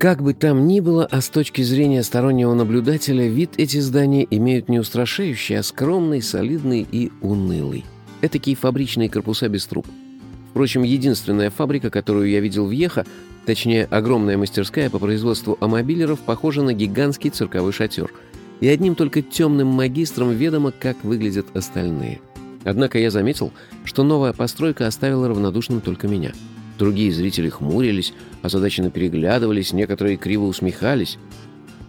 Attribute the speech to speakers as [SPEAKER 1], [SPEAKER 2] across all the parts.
[SPEAKER 1] Как бы там ни было, а с точки зрения стороннего наблюдателя, вид эти здания имеют не устрашающий, а скромный, солидный и унылый. Этакие фабричные корпуса без труб. Впрочем, единственная фабрика, которую я видел в Ехо, точнее, огромная мастерская по производству амобилеров, похожа на гигантский цирковой шатер. И одним только темным магистром ведомо, как выглядят остальные. Однако я заметил, что новая постройка оставила равнодушным только меня. Другие зрители хмурились, озадаченно переглядывались, некоторые криво усмехались.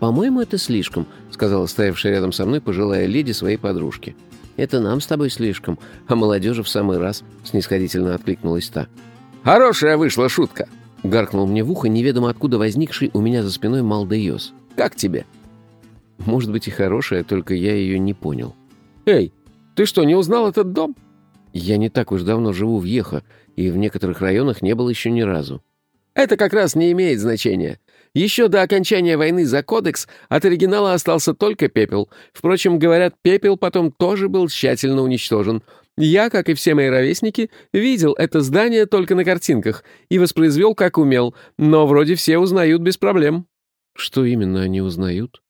[SPEAKER 1] «По-моему, это слишком», — сказала стоявшая рядом со мной пожилая леди своей подружке. «Это нам с тобой слишком, а молодежи в самый раз», — снисходительно откликнулась та.
[SPEAKER 2] «Хорошая вышла шутка», —
[SPEAKER 1] гаркнул мне в ухо неведомо откуда возникший у меня за спиной Малдеос.
[SPEAKER 2] «Как тебе?»
[SPEAKER 1] «Может быть и хорошая, только я ее не понял».
[SPEAKER 2] «Эй, ты что, не узнал этот дом?»
[SPEAKER 1] «Я не так уж давно живу в Ехо, и в некоторых районах не был еще ни разу».
[SPEAKER 2] «Это как раз не имеет значения. Еще до окончания войны за кодекс от оригинала остался только пепел. Впрочем, говорят, пепел потом тоже был тщательно уничтожен. Я, как и все мои ровесники, видел это здание только на картинках и воспроизвел как умел, но вроде все узнают без проблем».
[SPEAKER 1] «Что именно они узнают?»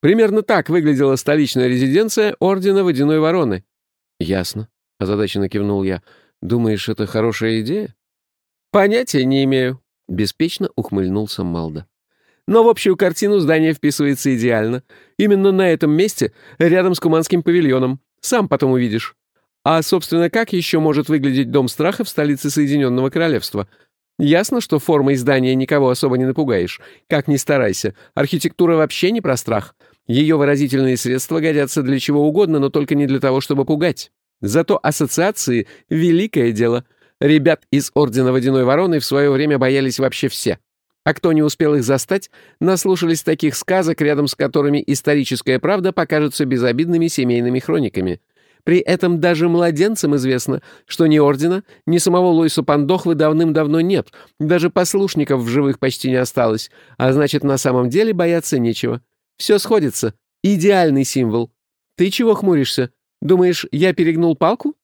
[SPEAKER 2] Примерно так выглядела столичная резиденция Ордена Водяной Вороны.
[SPEAKER 1] «Ясно», — озадаченно кивнул я. «Думаешь, это хорошая идея?»
[SPEAKER 2] «Понятия не имею», — беспечно ухмыльнулся Малда. Но в общую картину здание вписывается идеально. Именно на этом месте, рядом с Куманским павильоном. Сам потом увидишь. А, собственно, как еще может выглядеть Дом страха в столице Соединенного Королевства? Ясно, что формой здания никого особо не напугаешь. Как ни старайся. Архитектура вообще не про страх. Ее выразительные средства годятся для чего угодно, но только не для того, чтобы пугать. Зато ассоциации — великое дело. Ребят из Ордена Водяной Вороны в свое время боялись вообще все. А кто не успел их застать, наслушались таких сказок, рядом с которыми историческая правда покажется безобидными семейными хрониками. При этом даже младенцам известно, что ни Ордена, ни самого Лойса Пандохвы давным-давно нет, даже послушников в живых почти не осталось, а значит, на самом деле бояться нечего. Все сходится. Идеальный символ. Ты чего хмуришься? Думаешь, я перегнул палку?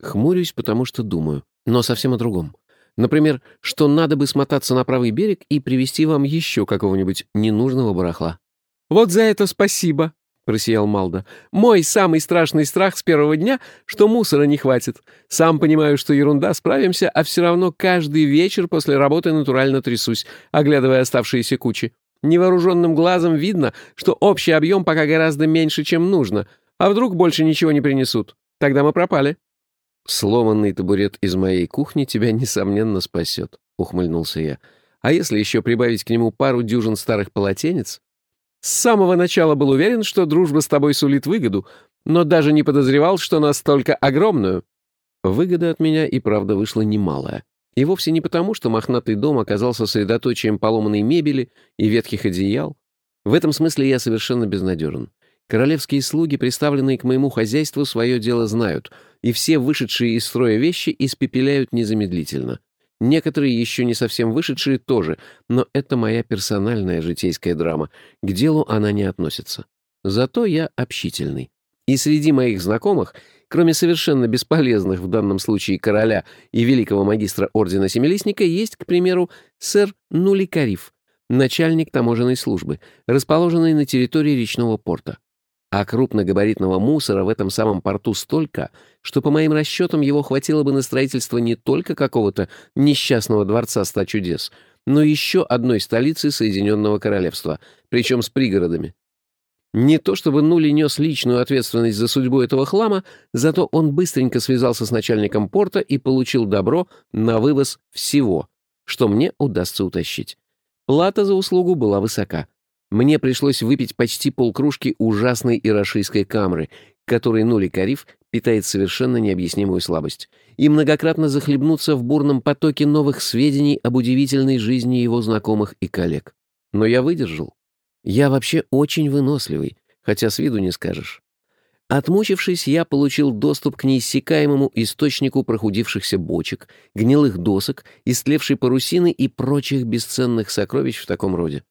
[SPEAKER 1] Хмурюсь, потому что думаю, но совсем о другом. Например, что надо бы смотаться на правый берег и привезти вам еще какого-нибудь ненужного барахла.
[SPEAKER 2] «Вот за это спасибо», — просиял Малда. «Мой самый страшный страх с первого дня, что мусора не хватит. Сам понимаю, что ерунда, справимся, а все равно каждый вечер после работы натурально трясусь, оглядывая оставшиеся кучи. Невооруженным глазом видно, что общий объем пока гораздо меньше, чем нужно. А вдруг больше ничего не принесут? Тогда мы пропали».
[SPEAKER 1] «Сломанный табурет из моей кухни тебя, несомненно, спасет», — ухмыльнулся я. «А если еще прибавить к нему пару дюжин старых полотенец?»
[SPEAKER 2] «С самого начала был уверен, что дружба с тобой сулит выгоду, но даже не подозревал, что настолько огромную».
[SPEAKER 1] Выгода от меня и правда вышла немалая. И вовсе не потому, что мохнатый дом оказался средоточием поломанной мебели и ветхих одеял. В этом смысле я совершенно безнадежен. Королевские слуги, представленные к моему хозяйству, свое дело знают, и все вышедшие из строя вещи испепеляют незамедлительно. Некоторые, еще не совсем вышедшие, тоже, но это моя персональная житейская драма. К делу она не относится. Зато я общительный. И среди моих знакомых, кроме совершенно бесполезных в данном случае короля и великого магистра Ордена Семилистника, есть, к примеру, сэр Нуликариф, начальник таможенной службы, расположенный на территории речного порта. А крупногабаритного мусора в этом самом порту столько, что, по моим расчетам, его хватило бы на строительство не только какого-то несчастного дворца ста чудес, но еще одной столицы Соединенного Королевства, причем с пригородами. Не то чтобы Нули нес личную ответственность за судьбу этого хлама, зато он быстренько связался с начальником порта и получил добро на вывоз всего, что мне удастся утащить. Плата за услугу была высока. Мне пришлось выпить почти полкружки ужасной ирашийской камры, которой Нули Кариф питает совершенно необъяснимую слабость, и многократно захлебнуться в бурном потоке новых сведений об удивительной жизни его знакомых и коллег. Но я выдержал. Я вообще очень выносливый, хотя с виду не скажешь. Отмучившись, я получил доступ к неиссякаемому источнику прохудившихся бочек, гнилых досок, истлевшей парусины и прочих бесценных сокровищ в таком роде.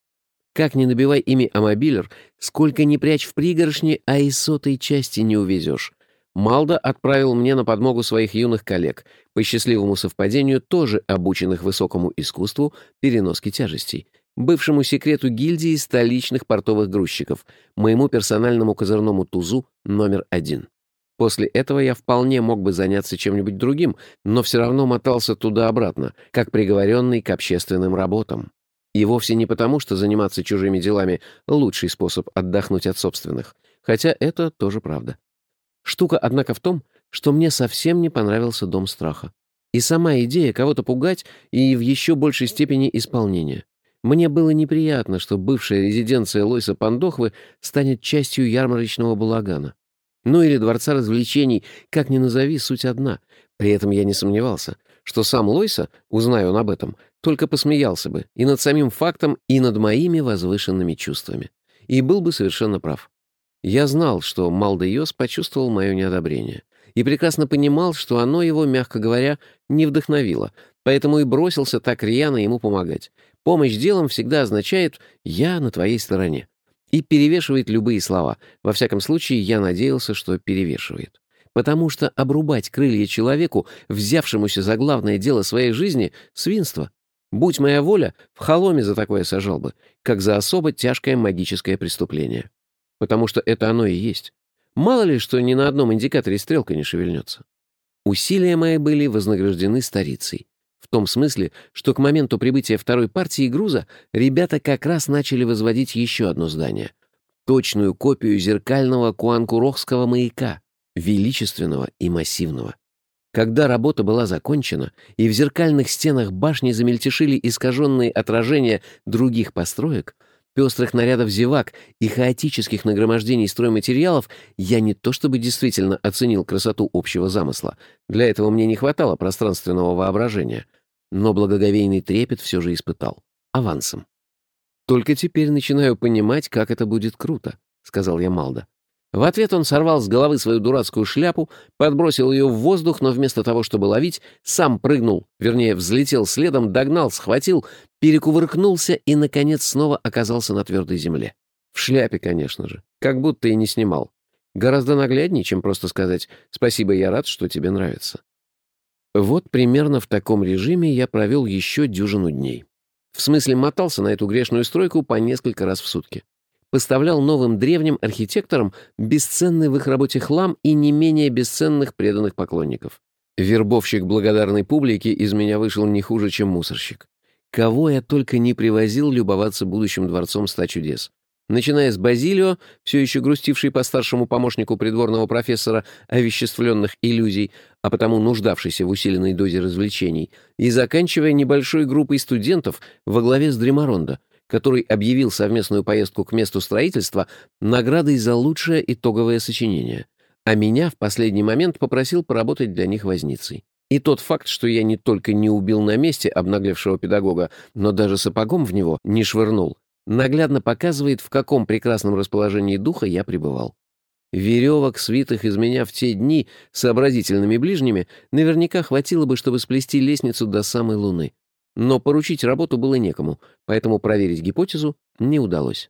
[SPEAKER 1] Как ни набивай ими амобилер, сколько ни прячь в пригоршне, а и сотой части не увезешь. Малда отправил мне на подмогу своих юных коллег, по счастливому совпадению тоже обученных высокому искусству переноски тяжестей, бывшему секрету гильдии столичных портовых грузчиков, моему персональному козырному тузу номер один. После этого я вполне мог бы заняться чем-нибудь другим, но все равно мотался туда-обратно, как приговоренный к общественным работам. И вовсе не потому, что заниматься чужими делами — лучший способ отдохнуть от собственных, хотя это тоже правда. Штука, однако, в том, что мне совсем не понравился дом страха. И сама идея кого-то пугать и в еще большей степени исполнение. Мне было неприятно, что бывшая резиденция Лойса Пандохвы станет частью ярмарочного балагана. Ну или дворца развлечений, как ни назови, суть одна. При этом я не сомневался, что сам Лойса, узная он об этом, только посмеялся бы и над самим фактом, и над моими возвышенными чувствами. И был бы совершенно прав. Я знал, что Малдейос почувствовал мое неодобрение, и прекрасно понимал, что оно его, мягко говоря, не вдохновило, поэтому и бросился так рьяно ему помогать. Помощь делом всегда означает «я на твоей стороне» и перевешивает любые слова. Во всяком случае, я надеялся, что перевешивает. Потому что обрубать крылья человеку, взявшемуся за главное дело своей жизни, — свинство. Будь моя воля, в холоме за такое сажал бы, как за особо тяжкое магическое преступление. Потому что это оно и есть. Мало ли, что ни на одном индикаторе стрелка не шевельнется. Усилия мои были вознаграждены старицей. Том смысле, что к моменту прибытия второй партии груза ребята как раз начали возводить еще одно здание. Точную копию зеркального куанкурохского маяка, величественного и массивного. Когда работа была закончена, и в зеркальных стенах башни замельтешили искаженные отражения других построек, пестрых нарядов зевак и хаотических нагромождений стройматериалов, я не то чтобы действительно оценил красоту общего замысла, для этого мне не хватало пространственного воображения, но благоговейный трепет все же испытал. Авансом. «Только теперь начинаю понимать, как это будет круто», — сказал я Малда. В ответ он сорвал с головы свою дурацкую шляпу, подбросил ее в воздух, но вместо того, чтобы ловить, сам прыгнул, вернее, взлетел следом, догнал, схватил, перекувыркнулся и, наконец, снова оказался на твердой земле. В шляпе, конечно же, как будто и не снимал. Гораздо нагляднее, чем просто сказать «спасибо, я рад, что тебе нравится». Вот примерно в таком режиме я провел еще дюжину дней. В смысле, мотался на эту грешную стройку по несколько раз в сутки поставлял новым древним архитекторам бесценный в их работе хлам и не менее бесценных преданных поклонников. Вербовщик благодарной публики из меня вышел не хуже, чем мусорщик. Кого я только не привозил любоваться будущим дворцом ста чудес. Начиная с Базилио, все еще грустивший по старшему помощнику придворного профессора овеществленных иллюзий, а потому нуждавшийся в усиленной дозе развлечений, и заканчивая небольшой группой студентов во главе с Дремаронда — который объявил совместную поездку к месту строительства наградой за лучшее итоговое сочинение, а меня в последний момент попросил поработать для них возницей. И тот факт, что я не только не убил на месте обнаглевшего педагога, но даже сапогом в него не швырнул, наглядно показывает, в каком прекрасном расположении духа я пребывал. Веревок, свитых из меня в те дни сообразительными ближними, наверняка хватило бы, чтобы сплести лестницу до самой луны. Но поручить работу было некому, поэтому проверить гипотезу не удалось.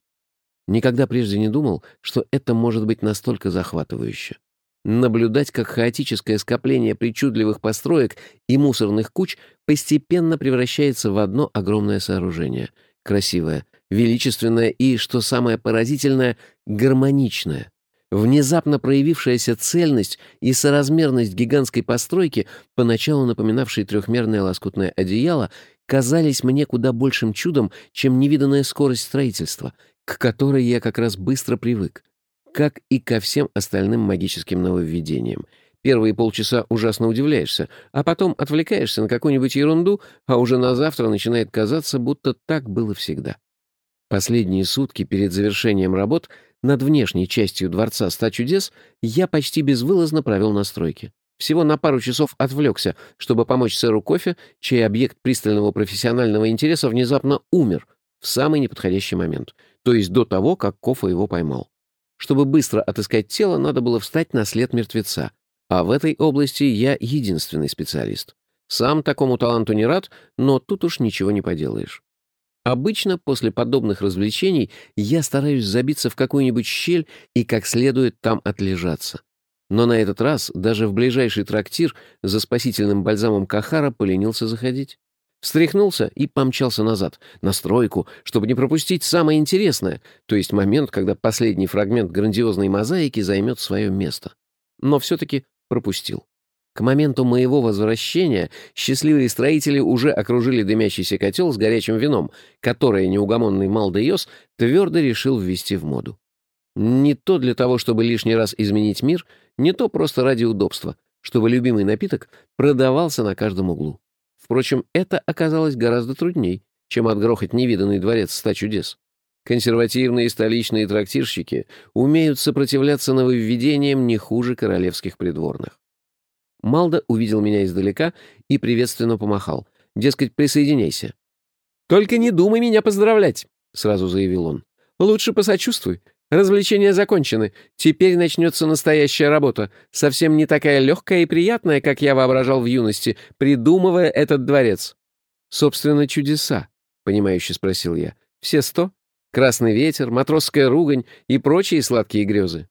[SPEAKER 1] Никогда прежде не думал, что это может быть настолько захватывающе. Наблюдать, как хаотическое скопление причудливых построек и мусорных куч постепенно превращается в одно огромное сооружение. Красивое, величественное и, что самое поразительное, гармоничное. Внезапно проявившаяся цельность и соразмерность гигантской постройки, поначалу напоминавшей трехмерное лоскутное одеяло, казались мне куда большим чудом, чем невиданная скорость строительства, к которой я как раз быстро привык, как и ко всем остальным магическим нововведениям. Первые полчаса ужасно удивляешься, а потом отвлекаешься на какую-нибудь ерунду, а уже на завтра начинает казаться, будто так было всегда. Последние сутки перед завершением работ — над внешней частью Дворца Ста Чудес я почти безвылазно провел настройки. Всего на пару часов отвлекся, чтобы помочь сэру Кофе, чей объект пристального профессионального интереса внезапно умер в самый неподходящий момент, то есть до того, как Кофа его поймал. Чтобы быстро отыскать тело, надо было встать на след мертвеца, а в этой области я единственный специалист. Сам такому таланту не рад, но тут уж ничего не поделаешь. Обычно после подобных развлечений я стараюсь забиться в какую-нибудь щель и как следует там отлежаться. Но на этот раз даже в ближайший трактир за спасительным бальзамом Кахара поленился заходить. Встряхнулся и помчался назад, на стройку, чтобы не пропустить самое интересное, то есть момент, когда последний фрагмент грандиозной мозаики займет свое место. Но все-таки пропустил. К моменту моего возвращения счастливые строители уже окружили дымящийся котел с горячим вином, которое неугомонный Малдеос твердо решил ввести в моду. Не то для того, чтобы лишний раз изменить мир, не то просто ради удобства, чтобы любимый напиток продавался на каждом углу. Впрочем, это оказалось гораздо трудней, чем отгрохать невиданный дворец ста чудес. Консервативные столичные трактирщики умеют сопротивляться нововведениям не хуже королевских придворных. Малда увидел меня издалека и приветственно помахал. Дескать, присоединяйся. «Только не думай меня поздравлять», — сразу заявил он. «Лучше посочувствуй. Развлечения закончены. Теперь начнется настоящая работа, совсем не такая легкая и приятная, как я воображал в юности, придумывая этот дворец». «Собственно, чудеса», — понимающе спросил я. «Все сто? Красный ветер, матросская ругань и прочие сладкие грезы».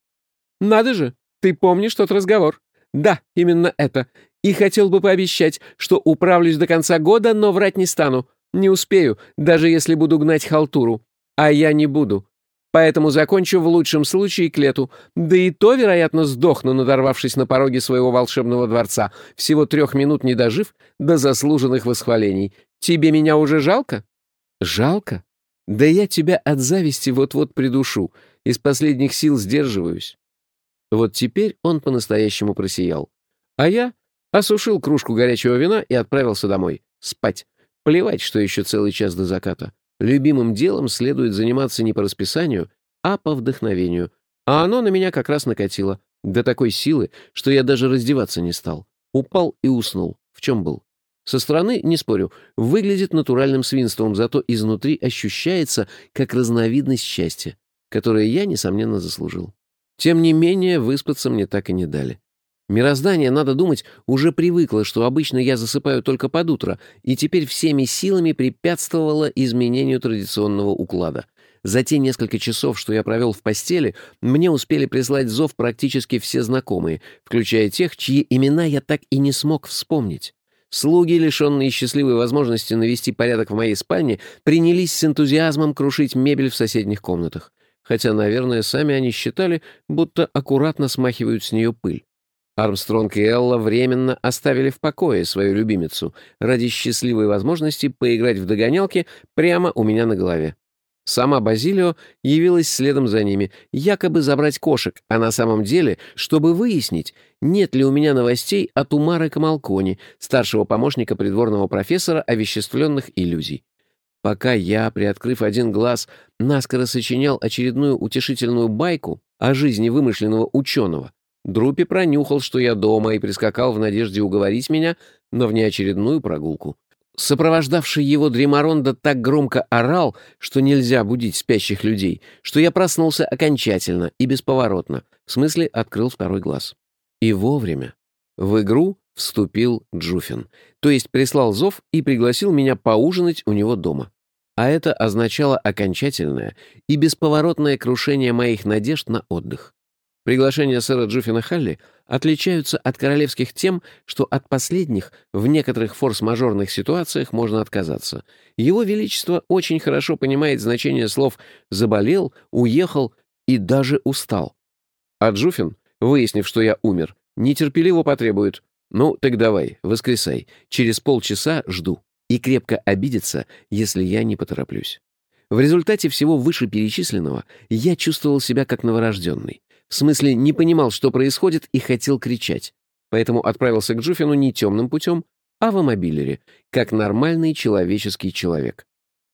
[SPEAKER 1] «Надо же! Ты помнишь тот разговор?» Да, именно это. И хотел бы пообещать, что управлюсь до конца года, но врать не стану. Не успею, даже если буду гнать халтуру. А я не буду. Поэтому закончу в лучшем случае к лету. Да и то, вероятно, сдохну, надорвавшись на пороге своего волшебного дворца, всего трех минут не дожив до заслуженных восхвалений. Тебе меня уже жалко? Жалко? Да я тебя от зависти вот-вот придушу. Из последних сил сдерживаюсь. Вот теперь он по-настоящему просиял. А я осушил кружку горячего вина и отправился домой. Спать. Плевать, что еще целый час до заката. Любимым делом следует заниматься не по расписанию, а по вдохновению. А оно на меня как раз накатило. До такой силы, что я даже раздеваться не стал. Упал и уснул. В чем был? Со стороны, не спорю, выглядит натуральным свинством, зато изнутри ощущается как разновидность счастья, которое я, несомненно, заслужил. Тем не менее, выспаться мне так и не дали. Мироздание, надо думать, уже привыкло, что обычно я засыпаю только под утро, и теперь всеми силами препятствовало изменению традиционного уклада. За те несколько часов, что я провел в постели, мне успели прислать зов практически все знакомые, включая тех, чьи имена я так и не смог вспомнить. Слуги, лишенные счастливой возможности навести порядок в моей спальне, принялись с энтузиазмом крушить мебель в соседних комнатах хотя, наверное, сами они считали, будто аккуратно смахивают с нее пыль. Армстронг и Элла временно оставили в покое свою любимицу ради счастливой возможности поиграть в догонялки прямо у меня на голове. Сама Базилио явилась следом за ними, якобы забрать кошек, а на самом деле, чтобы выяснить, нет ли у меня новостей от Умары Камалкони, старшего помощника придворного профессора овеществленных иллюзий. Пока я, приоткрыв один глаз, наскоро сочинял очередную утешительную байку о жизни вымышленного ученого, Друпи пронюхал, что я дома, и прискакал в надежде уговорить меня на внеочередную прогулку. Сопровождавший его Дримаронда так громко орал, что нельзя будить спящих людей, что я проснулся окончательно и бесповоротно, в смысле открыл второй глаз. И вовремя. В игру вступил Джуфин, то есть прислал зов и пригласил меня поужинать у него дома. А это означало окончательное и бесповоротное крушение моих надежд на отдых. Приглашения сэра Джуфина Халли отличаются от королевских тем, что от последних в некоторых форс-мажорных ситуациях можно отказаться. Его Величество очень хорошо понимает значение слов «заболел», «уехал» и даже «устал». А Джуфин, выяснив, что я умер, нетерпеливо потребует «Ну, так давай, воскресай. Через полчаса жду». И крепко обидится, если я не потороплюсь. В результате всего вышеперечисленного я чувствовал себя как новорожденный. В смысле, не понимал, что происходит, и хотел кричать. Поэтому отправился к Джуфину не темным путем, а в амобилере, как нормальный человеческий человек.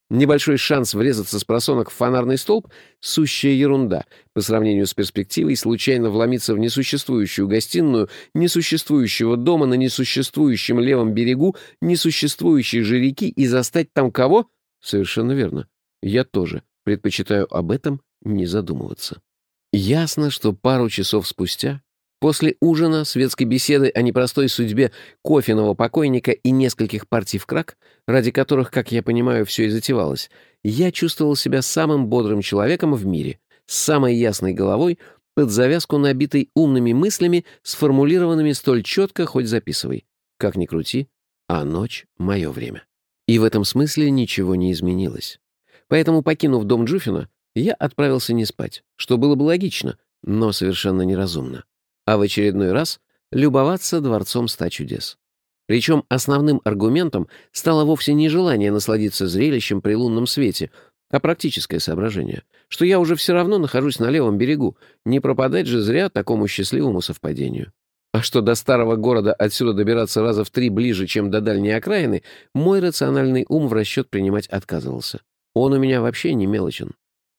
[SPEAKER 1] Небольшой шанс врезаться с просонок в фонарный столб — сущая ерунда по сравнению с перспективой случайно вломиться в несуществующую гостиную несуществующего дома на несуществующем левом берегу несуществующей же реки и застать там кого? Совершенно верно. Я тоже предпочитаю об этом не задумываться. Ясно, что пару часов спустя После ужина, светской беседы о непростой судьбе кофейного покойника и нескольких партий в крак, ради которых, как я понимаю, все и затевалось, я чувствовал себя самым бодрым человеком в мире, с самой ясной головой, под завязку набитой умными мыслями, сформулированными столь четко, хоть записывай. Как ни крути, а ночь — мое время. И в этом смысле ничего не изменилось. Поэтому, покинув дом Джуфина, я отправился не спать, что было бы логично, но совершенно неразумно. А в очередной раз любоваться дворцом ста чудес. Причем основным аргументом стало вовсе не желание насладиться зрелищем при лунном свете, а практическое соображение, что я уже все равно нахожусь на левом берегу, не пропадать же зря такому счастливому совпадению. А что до старого города отсюда добираться раза в три ближе, чем до дальней окраины, мой рациональный ум в расчет принимать отказывался. Он у меня вообще не мелочен.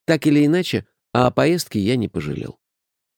[SPEAKER 1] Так или иначе, а о поездке я не пожалел.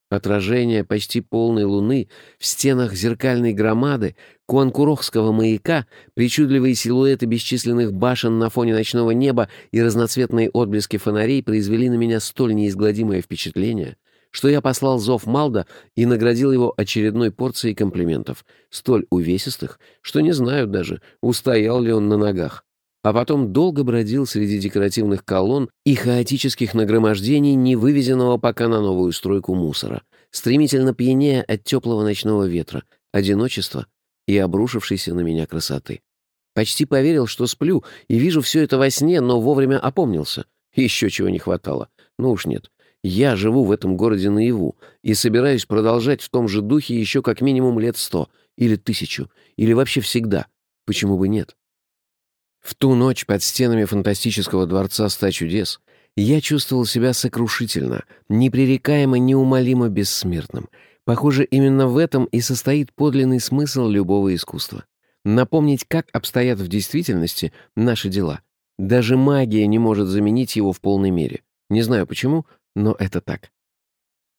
[SPEAKER 1] Отражение почти полной луны в стенах зеркальной громады, Куанкурохского маяка, причудливые силуэты бесчисленных башен на фоне ночного неба и разноцветные отблески фонарей произвели на меня столь неизгладимое впечатление, что я послал зов Малда и наградил его очередной порцией комплиментов, столь увесистых, что не знаю даже, устоял ли он на ногах а потом долго бродил среди декоративных колонн и хаотических нагромождений невывезенного пока на новую стройку мусора, стремительно пьянея от теплого ночного ветра, одиночества и обрушившейся на меня красоты. Почти поверил, что сплю и вижу все это во сне, но вовремя опомнился. Еще чего не хватало. Ну уж нет. Я живу в этом городе наяву и собираюсь продолжать в том же духе еще как минимум лет сто, или тысячу, или вообще всегда. Почему бы нет? В ту ночь под стенами фантастического дворца ста чудес я чувствовал себя сокрушительно, непререкаемо, неумолимо бессмертным. Похоже, именно в этом и состоит подлинный смысл любого искусства. Напомнить, как обстоят в действительности наши дела. Даже магия не может заменить его в полной мере. Не знаю почему, но это так.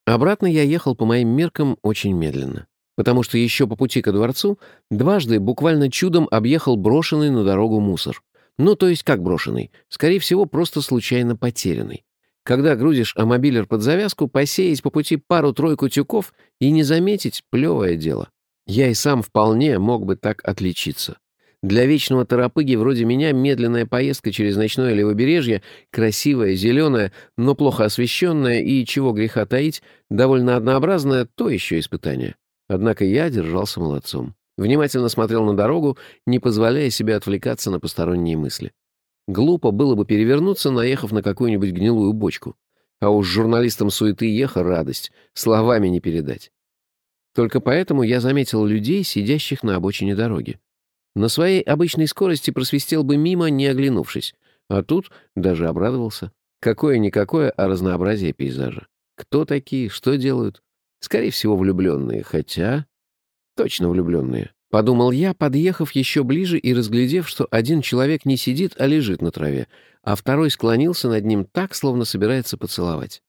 [SPEAKER 1] Обратно я ехал по моим меркам очень медленно потому что еще по пути ко дворцу дважды буквально чудом объехал брошенный на дорогу мусор. Ну, то есть как брошенный? Скорее всего, просто случайно потерянный. Когда грузишь амобилер под завязку, посеять по пути пару-тройку тюков и не заметить — плевое дело. Я и сам вполне мог бы так отличиться. Для вечного торопыги вроде меня медленная поездка через ночное левобережье, красивая, зеленая, но плохо освещенная и, чего греха таить, довольно однообразное, то еще испытание. Однако я держался молодцом. Внимательно смотрел на дорогу, не позволяя себе отвлекаться на посторонние мысли. Глупо было бы перевернуться, наехав на какую-нибудь гнилую бочку. А уж журналистам суеты еха радость, словами не передать. Только поэтому я заметил людей, сидящих на обочине дороги. На своей обычной скорости просвистел бы мимо, не оглянувшись. А тут даже обрадовался. Какое-никакое, а разнообразие пейзажа. Кто такие, что делают? Скорее всего, влюбленные, хотя... Точно влюбленные. Подумал я, подъехав еще ближе и разглядев, что один человек не сидит, а лежит на траве, а второй склонился над ним так, словно собирается поцеловать.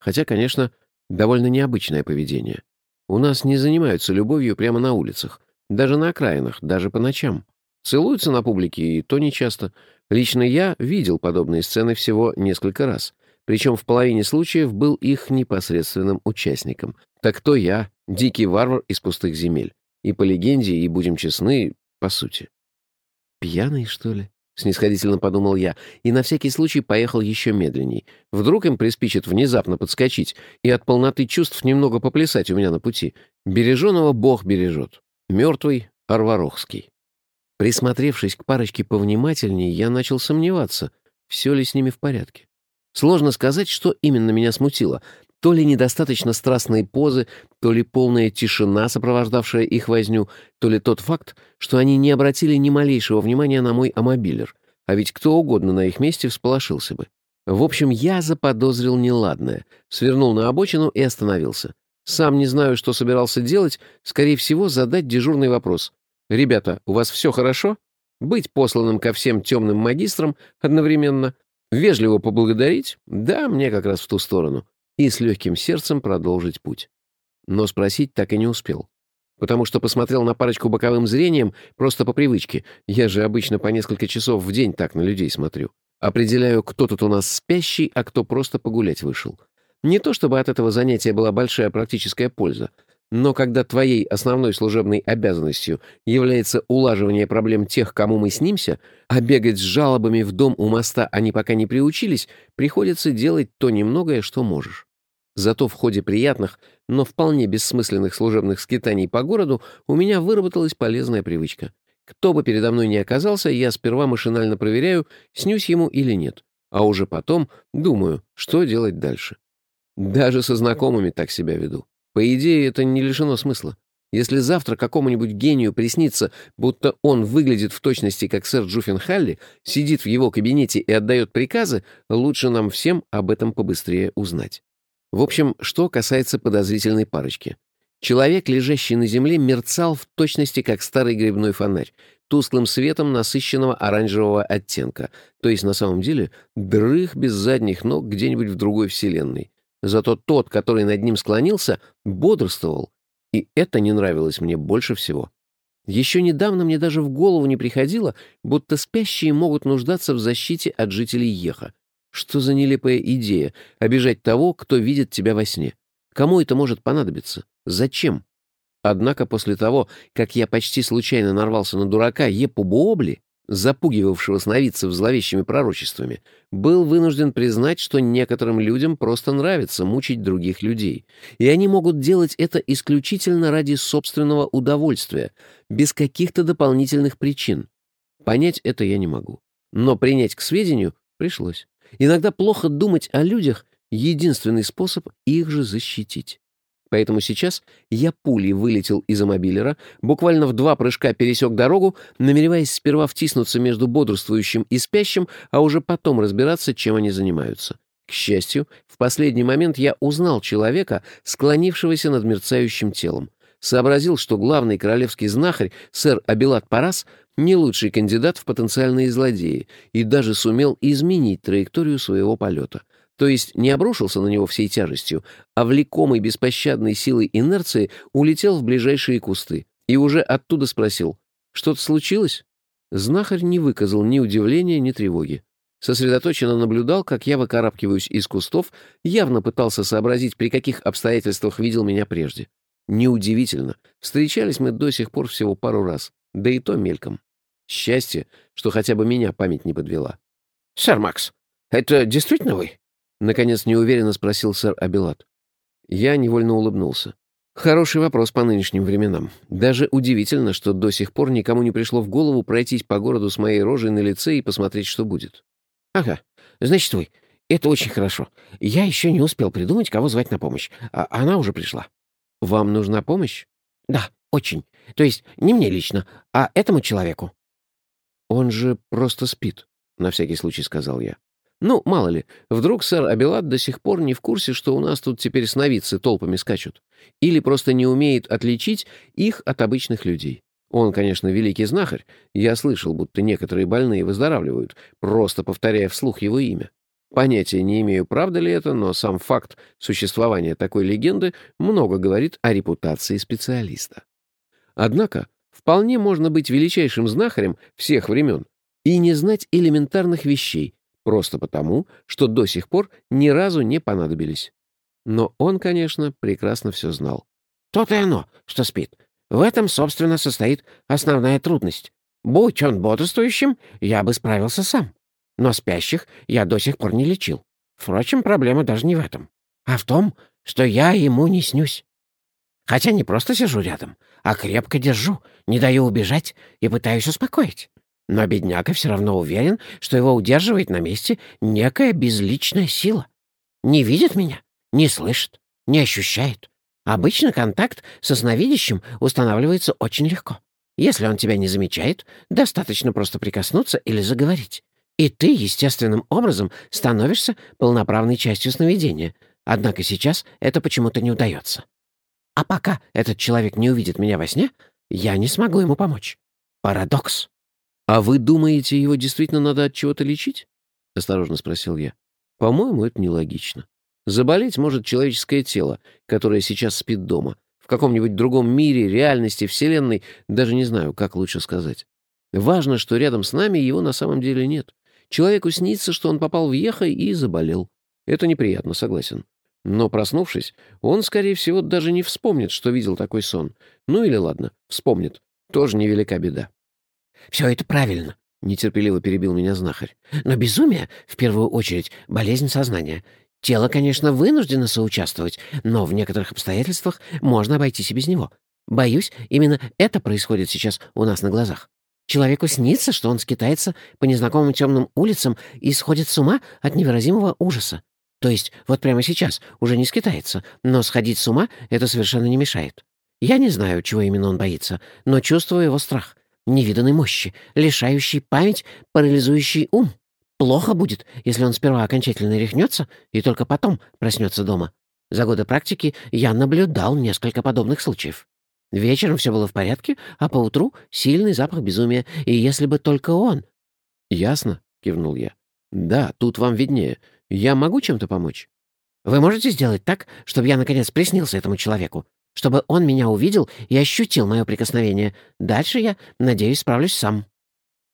[SPEAKER 1] Хотя, конечно, довольно необычное поведение. У нас не занимаются любовью прямо на улицах, даже на окраинах, даже по ночам. Целуются на публике, и то нечасто. Лично я видел подобные сцены всего несколько раз. Причем в половине случаев был их непосредственным участником. Так кто я, дикий варвар из пустых земель? И по легенде, и, будем честны, по сути. «Пьяный, что ли?» — снисходительно подумал я, и на всякий случай поехал еще медленней. Вдруг им приспичит внезапно подскочить и от полноты чувств немного поплясать у меня на пути. Береженого Бог бережет. Мертвый Арварохский. Присмотревшись к парочке повнимательней, я начал сомневаться, все ли с ними в порядке. Сложно сказать, что именно меня смутило. То ли недостаточно страстные позы, то ли полная тишина, сопровождавшая их возню, то ли тот факт, что они не обратили ни малейшего внимания на мой амобилер, а ведь кто угодно на их месте всполошился бы. В общем, я заподозрил неладное, свернул на обочину и остановился. Сам не знаю, что собирался делать, скорее всего, задать дежурный вопрос. «Ребята, у вас все хорошо?» Быть посланным ко всем темным магистрам одновременно, Вежливо поблагодарить? Да, мне как раз в ту сторону. И с легким сердцем продолжить путь. Но спросить так и не успел. Потому что посмотрел на парочку боковым зрением просто по привычке. Я же обычно по несколько часов в день так на людей смотрю. Определяю, кто тут у нас спящий, а кто просто погулять вышел. Не то чтобы от этого занятия была большая практическая польза — но когда твоей основной служебной обязанностью является улаживание проблем тех, кому мы снимся, а бегать с жалобами в дом у моста они пока не приучились, приходится делать то немногое, что можешь. Зато в ходе приятных, но вполне бессмысленных служебных скитаний по городу у меня выработалась полезная привычка. Кто бы передо мной ни оказался, я сперва машинально проверяю, снюсь ему или нет, а уже потом думаю, что делать дальше. Даже со знакомыми так себя веду. По идее, это не лишено смысла. Если завтра какому-нибудь гению приснится, будто он выглядит в точности как сэр Джуффин Халли, сидит в его кабинете и отдает приказы, лучше нам всем об этом побыстрее узнать. В общем, что касается подозрительной парочки. Человек, лежащий на земле, мерцал в точности как старый грибной фонарь, тусклым светом насыщенного оранжевого оттенка, то есть на самом деле дрых без задних ног где-нибудь в другой вселенной. Зато тот, который над ним склонился, бодрствовал, и это не нравилось мне больше всего. Еще недавно мне даже в голову не приходило, будто спящие могут нуждаться в защите от жителей Еха. Что за нелепая идея — обижать того, кто видит тебя во сне? Кому это может понадобиться? Зачем? Однако после того, как я почти случайно нарвался на дурака Епу Буобли, запугивавшего сновидцев зловещими пророчествами, был вынужден признать, что некоторым людям просто нравится мучить других людей, и они могут делать это исключительно ради собственного удовольствия, без каких-то дополнительных причин. Понять это я не могу. Но принять к сведению пришлось. Иногда плохо думать о людях — единственный способ их же защитить. Поэтому сейчас я пулей вылетел из амобилера, буквально в два прыжка пересек дорогу, намереваясь сперва втиснуться между бодрствующим и спящим, а уже потом разбираться, чем они занимаются. К счастью, в последний момент я узнал человека, склонившегося над мерцающим телом. Сообразил, что главный королевский знахарь, сэр Абилат Парас, не лучший кандидат в потенциальные злодеи и даже сумел изменить траекторию своего полета — то есть не обрушился на него всей тяжестью, а влекомый беспощадной силой инерции улетел в ближайшие кусты и уже оттуда спросил, что-то случилось? Знахарь не выказал ни удивления, ни тревоги. Сосредоточенно наблюдал, как я выкарабкиваюсь из кустов, явно пытался сообразить, при каких обстоятельствах видел меня прежде. Неудивительно. Встречались мы до сих пор всего пару раз, да и то мельком. Счастье, что хотя бы меня память не подвела.
[SPEAKER 2] «Сэр Макс, это действительно вы?»
[SPEAKER 1] Наконец неуверенно спросил сэр Абилат. Я невольно улыбнулся. Хороший вопрос по нынешним временам. Даже удивительно, что до сих пор никому не пришло в голову пройтись по городу с моей рожей на лице и посмотреть, что будет.
[SPEAKER 2] «Ага, значит, вы. Это очень хорошо. Я еще не успел придумать, кого звать на помощь. А она уже пришла».
[SPEAKER 1] «Вам нужна помощь?»
[SPEAKER 2] «Да, очень. То есть не мне лично, а этому человеку».
[SPEAKER 1] «Он же просто спит», — на всякий случай сказал я. Ну, мало ли, вдруг сэр Абилат до сих пор не в курсе, что у нас тут теперь сновидцы толпами скачут. Или просто не умеет отличить их от обычных людей. Он, конечно, великий знахарь. Я слышал, будто некоторые больные выздоравливают, просто повторяя вслух его имя. Понятия не имею, правда ли это, но сам факт существования такой легенды много говорит о репутации специалиста. Однако, вполне можно быть величайшим знахарем всех времен и не знать элементарных вещей, Просто потому, что до сих пор ни разу не понадобились. Но он, конечно, прекрасно все знал.
[SPEAKER 2] «То-то и оно, что спит. В этом, собственно, состоит основная трудность. Будь он бодрствующим, я бы справился сам. Но спящих я до сих пор не лечил. Впрочем, проблема даже не в этом, а в том, что я ему не снюсь. Хотя не просто сижу рядом, а крепко держу, не даю убежать и пытаюсь успокоить. Но бедняга все равно уверен, что его удерживает на месте некая безличная сила. Не видит меня, не слышит, не ощущает. Обычно контакт со сновидящим устанавливается очень легко. Если он тебя не замечает, достаточно просто прикоснуться или заговорить. И ты естественным образом становишься полноправной частью сновидения. Однако сейчас это почему-то не удается. А пока этот человек не увидит меня во сне, я не смогу ему помочь. Парадокс.
[SPEAKER 1] «А вы думаете, его действительно надо от чего-то лечить?» — осторожно спросил я. «По-моему, это нелогично. Заболеть может человеческое тело, которое сейчас спит дома. В каком-нибудь другом мире, реальности, вселенной, даже не знаю, как лучше сказать. Важно, что рядом с нами его на самом деле нет. Человеку снится, что он попал в Ехай и заболел. Это неприятно, согласен. Но проснувшись, он, скорее всего, даже не вспомнит, что видел такой сон. Ну или ладно, вспомнит. Тоже невелика беда.
[SPEAKER 2] Все это правильно», — нетерпеливо перебил меня знахарь. «Но безумие, в первую очередь, болезнь сознания. Тело, конечно, вынуждено соучаствовать, но в некоторых обстоятельствах можно обойтись и без него. Боюсь, именно это происходит сейчас у нас на глазах.
[SPEAKER 3] Человеку снится, что он скитается по незнакомым темным улицам и сходит с ума от невыразимого ужаса. То есть вот прямо сейчас уже не скитается, но сходить с ума это совершенно не мешает. Я не знаю, чего именно он боится, но чувствую его страх, невиданной мощи, лишающий память, парализующий ум. Плохо будет, если он сперва окончательно рехнется и только потом проснется дома. За годы практики я наблюдал несколько подобных случаев. Вечером все было в порядке, а поутру сильный запах безумия, и если бы только он...
[SPEAKER 1] «Ясно», — кивнул я. «Да, тут вам виднее. Я могу чем-то помочь?»
[SPEAKER 3] «Вы можете сделать так, чтобы я, наконец, приснился этому человеку? Чтобы он меня увидел и ощутил мое прикосновение? Дальше я, надеюсь, справлюсь сам».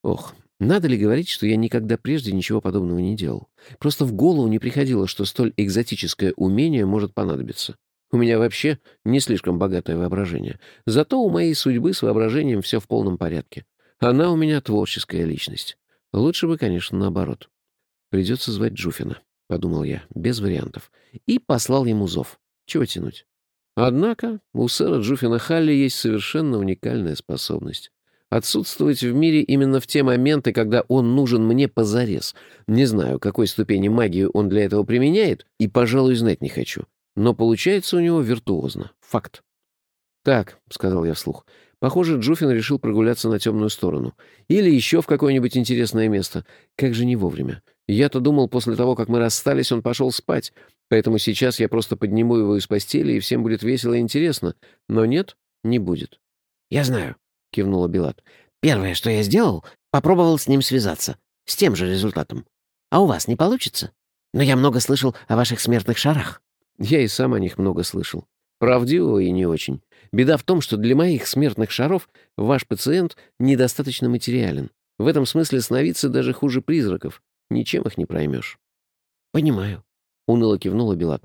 [SPEAKER 1] «Ох, надо ли говорить, что я никогда прежде ничего подобного не делал? Просто в голову не приходило, что столь экзотическое умение может понадобиться. У меня вообще не слишком богатое воображение. Зато у моей судьбы с воображением все в полном порядке. Она у меня творческая личность. Лучше бы, конечно, наоборот. Придется звать Джуфина, — подумал я, без вариантов. И послал ему зов. Чего тянуть? Однако у сэра Джуфина Халли есть совершенно уникальная способность. Отсутствовать в мире именно в те моменты, когда он нужен мне позарез. Не знаю, какой ступени магии он для этого применяет, и, пожалуй, знать не хочу. Но получается у него виртуозно. Факт. «Так», — сказал я вслух, — «похоже, Джуфин решил прогуляться на темную сторону. Или еще в какое-нибудь интересное место. Как же не вовремя. Я-то думал, после того, как мы расстались, он пошел спать. Поэтому сейчас я просто подниму его из постели, и всем будет весело и интересно. Но нет, не будет».
[SPEAKER 3] «Я знаю», — кивнула Белат. «Первое, что я сделал, попробовал с ним связаться. С тем же результатом. А у вас не получится? Но я много слышал о ваших смертных шарах».
[SPEAKER 1] Я и сам о них много слышал. Правдивого и не очень. Беда в том, что для моих смертных шаров ваш пациент недостаточно материален. В этом смысле сновидцы даже хуже призраков. Ничем их не проймешь.
[SPEAKER 3] «Понимаю», —
[SPEAKER 1] уныло кивнула Белат.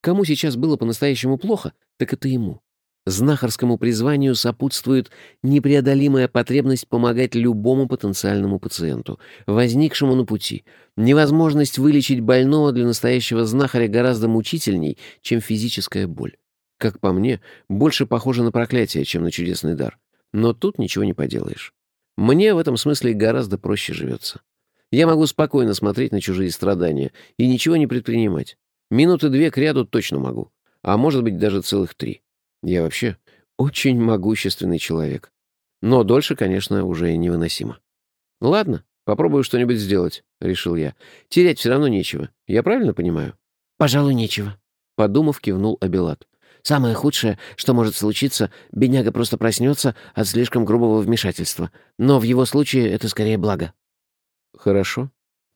[SPEAKER 1] «Кому сейчас было по-настоящему плохо, так это ему. Знахарскому призванию сопутствует непреодолимая потребность помогать любому потенциальному пациенту, возникшему на пути. Невозможность вылечить больного для настоящего знахаря гораздо мучительней, чем физическая боль. Как по мне, больше похоже на проклятие, чем на чудесный дар. Но тут ничего не поделаешь. Мне в этом смысле гораздо проще живется. Я могу спокойно смотреть на чужие страдания и ничего не предпринимать. Минуты две к ряду точно могу. А может быть, даже целых три. Я вообще очень могущественный человек. Но дольше, конечно, уже невыносимо. Ладно, попробую что-нибудь сделать, — решил я. Терять все равно нечего. Я правильно понимаю?
[SPEAKER 3] Пожалуй, нечего.
[SPEAKER 1] Подумав, кивнул Абилат.
[SPEAKER 3] Самое худшее, что может случиться, бедняга просто проснется от слишком грубого вмешательства. Но в его случае это скорее благо.
[SPEAKER 1] Хорошо,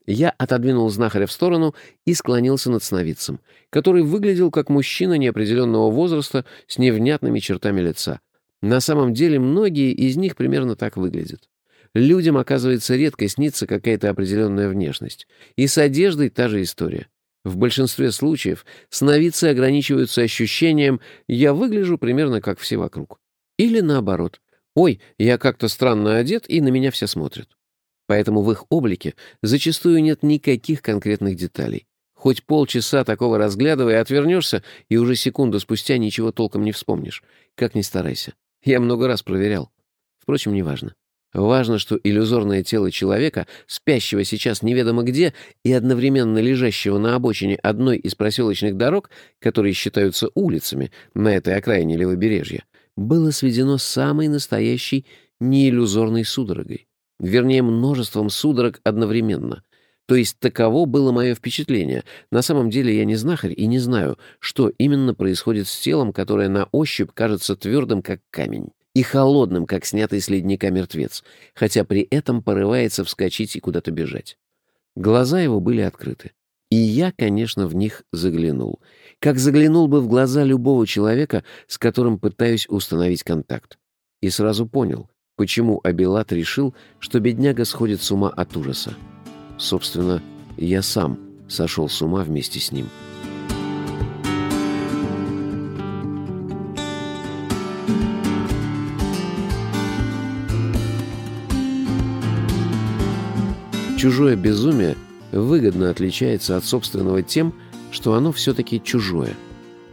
[SPEAKER 1] я отодвинул знахаря в сторону и склонился над сновидцем, который выглядел как мужчина неопределенного возраста с невнятными чертами лица. На самом деле многие из них примерно так выглядят. Людям, оказывается, редко снится какая-то определенная внешность. И с одеждой та же история. В большинстве случаев сновидцы ограничиваются ощущением «я выгляжу примерно как все вокруг». Или наоборот «ой, я как-то странно одет, и на меня все смотрят». Поэтому в их облике зачастую нет никаких конкретных деталей. Хоть полчаса такого разглядывая, отвернешься, и уже секунду спустя ничего толком не вспомнишь. Как ни старайся. Я много раз проверял. Впрочем, неважно. Важно, что иллюзорное тело человека, спящего сейчас неведомо где и одновременно лежащего на обочине одной из проселочных дорог, которые считаются улицами на этой окраине левобережья, было сведено самой настоящей неиллюзорной судорогой. Вернее, множеством судорог одновременно. То есть таково было мое впечатление. На самом деле я не знахарь и не знаю, что именно происходит с телом, которое на ощупь кажется твердым, как камень, и холодным, как снятый с ледника мертвец, хотя при этом порывается вскочить и куда-то бежать. Глаза его были открыты. И я, конечно, в них заглянул. Как заглянул бы в глаза любого человека, с которым пытаюсь установить контакт. И сразу понял, почему Абилат решил, что бедняга сходит с ума от ужаса. Собственно, я сам сошел с ума вместе с ним. Чужое безумие выгодно отличается от собственного тем, что оно все-таки чужое.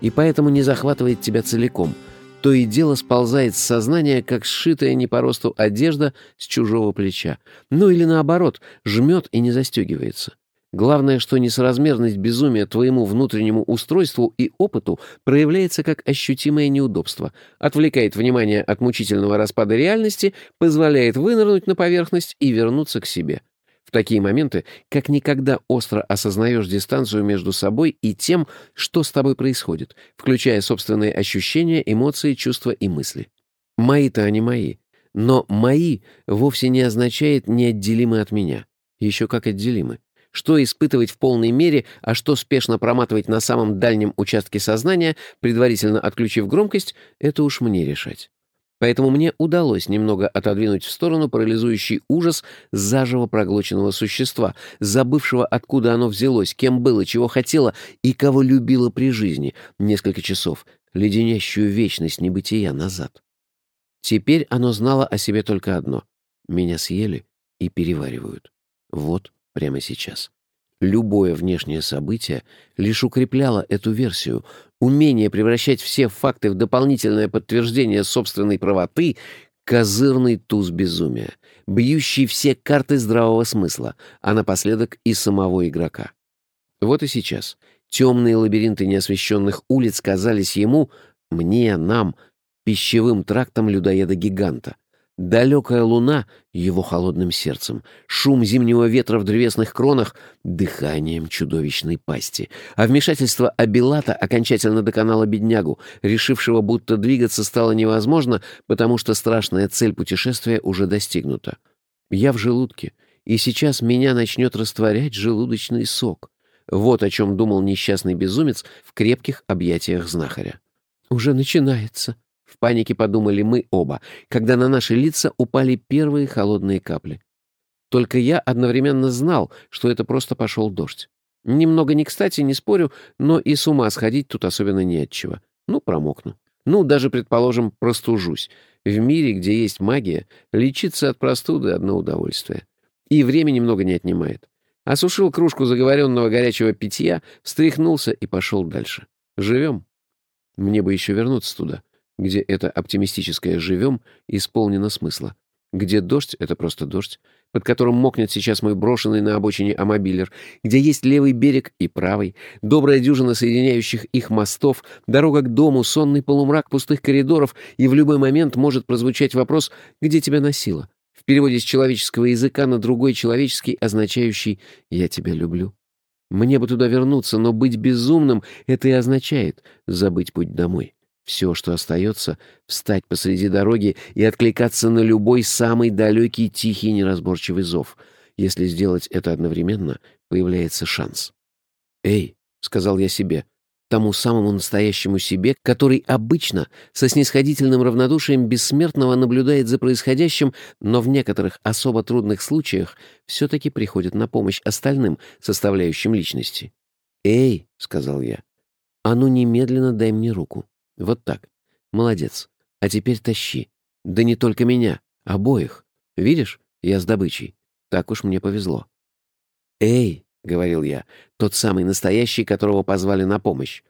[SPEAKER 1] И поэтому не захватывает тебя целиком – то и дело сползает с сознания, как сшитая не по росту одежда с чужого плеча. Ну или наоборот, жмет и не застегивается. Главное, что несоразмерность безумия твоему внутреннему устройству и опыту проявляется как ощутимое неудобство, отвлекает внимание от мучительного распада реальности, позволяет вынырнуть на поверхность и вернуться к себе. В такие моменты как никогда остро осознаешь дистанцию между собой и тем, что с тобой происходит, включая собственные ощущения, эмоции, чувства и мысли. Мои-то они мои. Но «мои» вовсе не означает «неотделимы от меня». Еще как отделимы. Что испытывать в полной мере, а что спешно проматывать на самом дальнем участке сознания, предварительно отключив громкость, это уж мне решать. Поэтому мне удалось немного отодвинуть в сторону парализующий ужас заживо проглоченного существа, забывшего, откуда оно взялось, кем было, чего хотело и кого любило при жизни несколько часов, леденящую вечность небытия назад. Теперь оно знало о себе только одно — меня съели и переваривают. Вот прямо сейчас. Любое внешнее событие лишь укрепляло эту версию. Умение превращать все факты в дополнительное подтверждение собственной правоты — козырный туз безумия, бьющий все карты здравого смысла, а напоследок и самого игрока. Вот и сейчас темные лабиринты неосвещенных улиц казались ему, мне, нам, пищевым трактом людоеда-гиганта — Далекая луна — его холодным сердцем, шум зимнего ветра в древесных кронах — дыханием чудовищной пасти, а вмешательство Абилата окончательно доконало беднягу, решившего, будто двигаться стало невозможно, потому что страшная цель путешествия уже достигнута. Я в желудке, и сейчас меня начнет растворять желудочный сок. Вот о чем думал несчастный безумец в крепких объятиях знахаря. «Уже начинается», в панике подумали мы оба, когда на наши лица упали первые холодные капли. Только я одновременно знал, что это просто пошел дождь. Немного не кстати, не спорю, но и с ума сходить тут особенно не от чего. Ну, промокну. Ну, даже, предположим, простужусь. В мире, где есть магия, лечиться от простуды — одно удовольствие. И времени много не отнимает. Осушил кружку заговоренного горячего питья, встряхнулся и пошел дальше. Живем. Мне бы еще вернуться туда где это оптимистическое «живем» исполнено смысла, где дождь — это просто дождь, под которым мокнет сейчас мой брошенный на обочине амобилер, где есть левый берег и правый, добрая дюжина соединяющих их мостов, дорога к дому, сонный полумрак пустых коридоров, и в любой момент может прозвучать вопрос «Где тебя носило?» в переводе с человеческого языка на другой человеческий, означающий «Я тебя люблю». Мне бы туда вернуться, но быть безумным — это и означает забыть путь домой. Все, что остается, встать посреди дороги и откликаться на любой самый далекий, тихий, неразборчивый зов. Если сделать это одновременно, появляется шанс. «Эй», — сказал я себе, тому самому настоящему себе, который обычно со снисходительным равнодушием бессмертного наблюдает за происходящим, но в некоторых особо трудных случаях все-таки приходит на помощь остальным составляющим личности. «Эй», — сказал я, — «а ну немедленно дай мне руку». Вот так. Молодец. А теперь тащи. Да не только меня, обоих. Видишь, я с добычей. Так уж мне повезло. «Эй!» — говорил я, тот самый настоящий, которого позвали на помощь.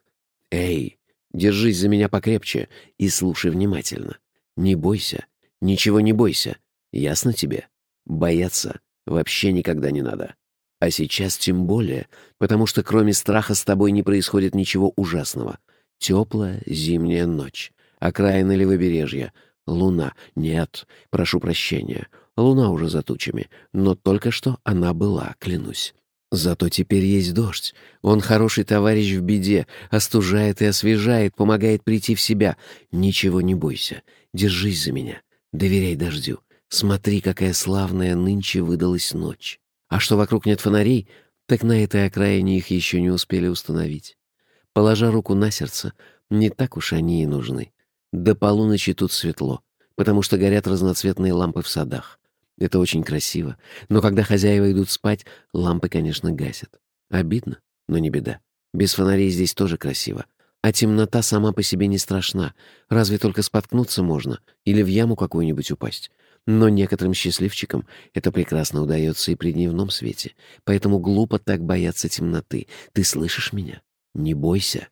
[SPEAKER 1] «Эй! Держись за меня покрепче и слушай внимательно. Не бойся, ничего не бойся. Ясно тебе? Бояться вообще никогда не надо. А сейчас тем более, потому что кроме страха с тобой не происходит ничего ужасного. Теплая зимняя ночь. Окраина левобережья. Луна. Нет, прошу прощения. Луна уже за тучами. Но только что она была, клянусь. Зато теперь есть дождь. Он хороший товарищ в беде, остужает и освежает, помогает прийти в себя. Ничего не бойся. Держись за меня. Доверяй дождю. Смотри, какая славная нынче выдалась ночь. А что вокруг нет фонарей, так на этой окраине их еще не успели установить. Положа руку на сердце, не так уж они и нужны. До полуночи тут светло, потому что горят разноцветные лампы в садах. Это очень красиво, но когда хозяева идут спать, лампы, конечно, гасят. Обидно, но не беда. Без фонарей здесь тоже красиво. А темнота сама по себе не страшна, разве только споткнуться можно или в яму какую-нибудь упасть. Но некоторым счастливчикам это прекрасно удается и при дневном свете, поэтому глупо так бояться темноты. Ты слышишь меня? Не бойся.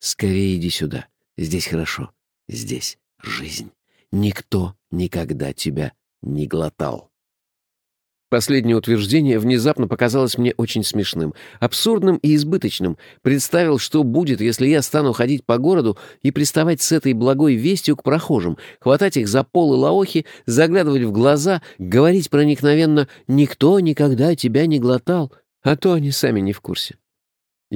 [SPEAKER 1] Скорее иди сюда. Здесь хорошо. Здесь жизнь. Никто никогда тебя не глотал. Последнее утверждение внезапно показалось мне очень смешным, абсурдным и избыточным. Представил, что будет, если я стану ходить по городу и приставать с этой благой вестью к прохожим, хватать их за полы лаохи, заглядывать в глаза, говорить проникновенно «никто никогда тебя не глотал», а то они сами не в курсе.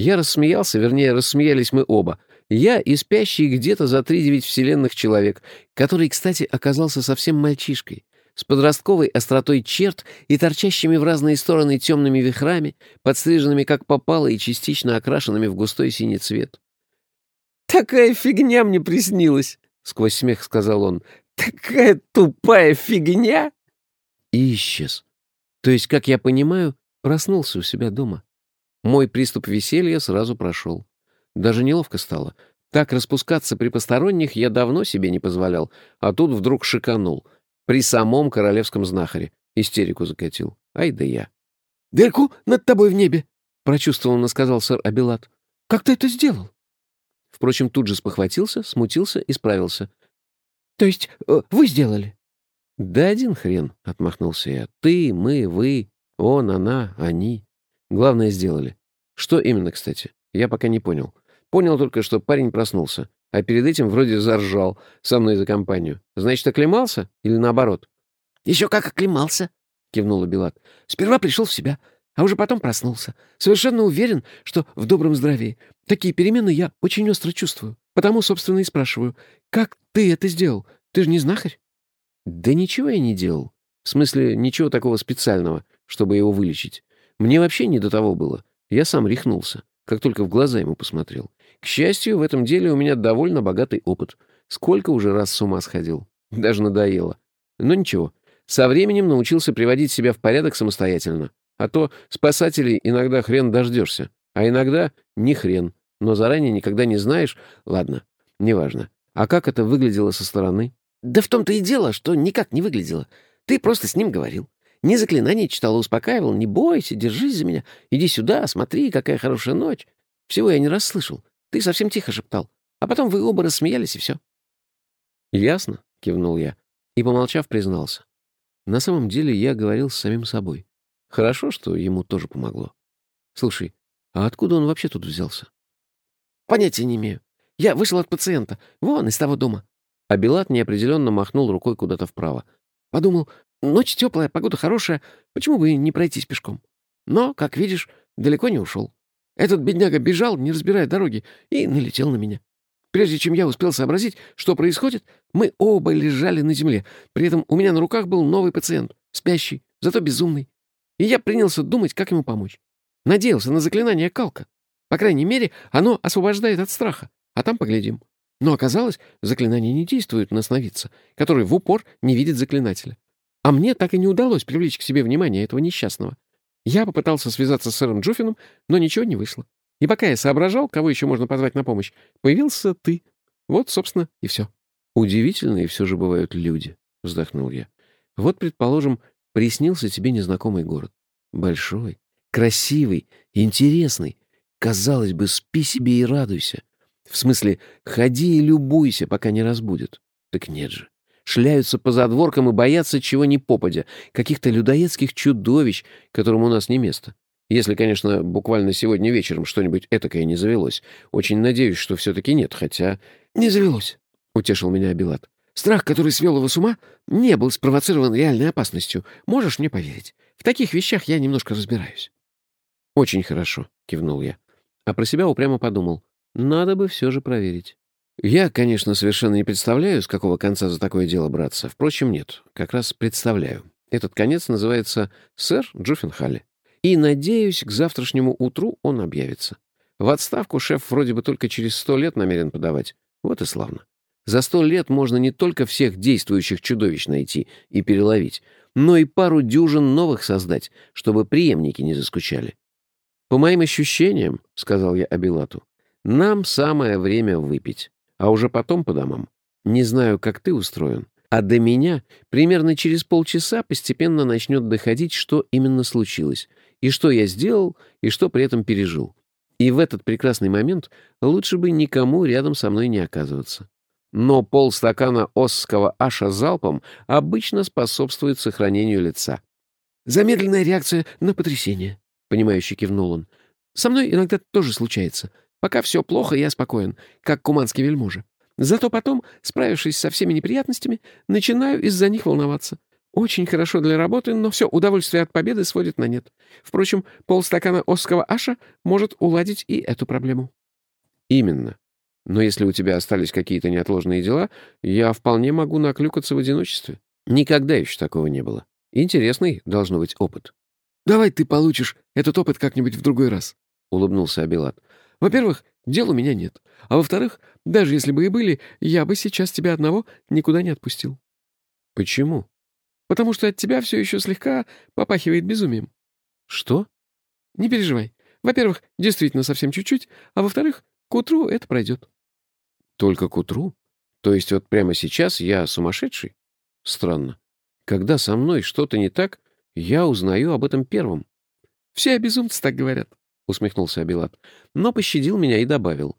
[SPEAKER 1] Я рассмеялся, вернее, рассмеялись мы оба. Я и спящий где-то за три девять вселенных человек, который, кстати, оказался совсем мальчишкой с подростковой остротой черт и торчащими в разные стороны темными вихрами, подстриженными как попало и частично окрашенными в густой синий цвет. «Такая фигня мне приснилась!» — сквозь смех сказал он. «Такая тупая фигня!» И исчез. То есть, как я понимаю, проснулся у себя дома. Мой приступ веселья сразу прошел. Даже неловко стало. Так распускаться при посторонних я давно себе не позволял, а тут вдруг шиканул — при самом королевском знахаре. Истерику закатил. Ай да я. «Дырку над тобой в небе!» — прочувствованно сказал сэр Абилат. «Как ты это сделал?» Впрочем, тут же спохватился, смутился и справился. «То есть э, вы сделали?» «Да один хрен», — отмахнулся я. «Ты, мы, вы, он, она, они. Главное, сделали. Что именно, кстати? Я пока не понял. Понял только, что парень проснулся. А перед этим вроде заржал со мной за компанию. Значит, оклемался или наоборот? — Еще как оклемался, — кивнула Белат. — Сперва пришел в себя, а уже потом проснулся. Совершенно уверен, что в добром здравии. Такие перемены я очень остро чувствую. Потому, собственно, и спрашиваю, как ты это сделал? Ты же не знахарь? — Да ничего я не делал. В смысле, ничего такого специального, чтобы его вылечить. Мне вообще не до того было. Я сам рехнулся, как только в глаза ему посмотрел. К счастью, в этом деле у меня довольно богатый опыт. Сколько уже раз с ума сходил. Даже надоело. Но ничего. Со временем научился приводить себя в порядок самостоятельно. А то спасателей иногда хрен дождешься. А иногда не хрен. Но заранее никогда не знаешь. Ладно, неважно. А как это выглядело со стороны? Да в том-то и дело, что никак не выглядело. Ты просто с ним говорил. Не заклинание читал, а успокаивал. Не бойся, держись за меня. Иди сюда, смотри, какая хорошая ночь. Всего я не раз слышал. Ты совсем тихо шептал. А потом вы оба рассмеялись, и все. «Ясно», — кивнул я. И, помолчав, признался. На самом деле я говорил с самим собой. Хорошо, что ему тоже помогло. Слушай, а откуда он вообще тут взялся? Понятия не имею. Я вышел от пациента. Вон, из того дома. А Белат неопределенно махнул рукой куда-то вправо. Подумал, ночь теплая, погода хорошая, почему бы не пройтись пешком? Но, как видишь, далеко не ушел. Этот бедняга бежал, не разбирая дороги, и налетел на меня. Прежде чем я успел сообразить, что происходит, мы оба лежали на земле. При этом у меня на руках был новый пациент, спящий, зато безумный. И я принялся думать, как ему помочь. Надеялся на заклинание Калка. По крайней мере, оно освобождает от страха. А там поглядим. Но оказалось, заклинание не действует на сновидца, который в упор не видит заклинателя. А мне так и не удалось привлечь к себе внимание этого несчастного. Я попытался связаться с сэром Джуфином, но ничего не вышло. И пока я соображал, кого еще можно позвать на помощь, появился ты. Вот, собственно, и все. Удивительные все же бывают люди, — вздохнул я. Вот, предположим, приснился тебе незнакомый город. Большой, красивый, интересный. Казалось бы, спи себе и радуйся. В смысле, ходи и любуйся, пока не разбудит. Так нет же шляются по задворкам и боятся чего ни попадя, каких-то людоедских чудовищ, которым у нас не место. Если, конечно, буквально сегодня вечером что-нибудь этакое не завелось. Очень надеюсь, что все-таки нет, хотя... — Не завелось, — утешил меня Абилат. Страх, который свел его с ума, не был спровоцирован реальной опасностью. Можешь мне поверить? В таких вещах я немножко разбираюсь. — Очень хорошо, — кивнул я. А про себя упрямо подумал. Надо бы все же проверить. Я, конечно, совершенно не представляю, с какого конца за такое дело браться. Впрочем, нет, как раз представляю. Этот конец называется «Сэр Джуффенхалли». И, надеюсь, к завтрашнему утру он объявится. В отставку шеф вроде бы только через сто лет намерен подавать. Вот и славно. За сто лет можно не только всех действующих чудовищ найти и переловить, но и пару дюжин новых создать, чтобы преемники не заскучали. «По моим ощущениям, — сказал я Абилату, — нам самое время выпить а уже потом по домам. Не знаю, как ты устроен, а до меня примерно через полчаса постепенно начнет доходить, что именно случилось, и что я сделал, и что при этом пережил. И в этот прекрасный момент лучше бы никому рядом со мной не оказываться. но полстакана осского аша залпом обычно способствует сохранению лица.
[SPEAKER 2] «Замедленная реакция на потрясение», — понимающе кивнул он. «Со мной иногда тоже случается. Пока все плохо, я спокоен, как куманский вельможа. Зато потом, справившись со всеми неприятностями, начинаю из-за них волноваться. Очень хорошо для работы, но все удовольствие от победы сводит на нет. Впрочем, полстакана осского аша может уладить и эту проблему».
[SPEAKER 1] «Именно. Но если у тебя остались какие-то неотложные дела, я вполне могу наклюкаться в одиночестве. Никогда еще такого не было. Интересный должно быть опыт».
[SPEAKER 2] «Давай ты получишь этот опыт как-нибудь в другой раз», — улыбнулся Абилат. «Во-первых, дел у меня нет. А во-вторых, даже если бы и были, я бы сейчас тебя одного никуда не отпустил».
[SPEAKER 1] «Почему?»
[SPEAKER 2] «Потому что от тебя все еще слегка попахивает безумием».
[SPEAKER 1] «Что?»
[SPEAKER 2] «Не переживай. Во-первых, действительно совсем чуть-чуть, а во-вторых, к утру это пройдет».
[SPEAKER 1] «Только к утру? То есть вот прямо сейчас я сумасшедший? Странно. Когда со мной что-то не так, я узнаю об этом первым».
[SPEAKER 2] «Все безумцы так говорят», — усмехнулся Абилат, но пощадил меня и добавил.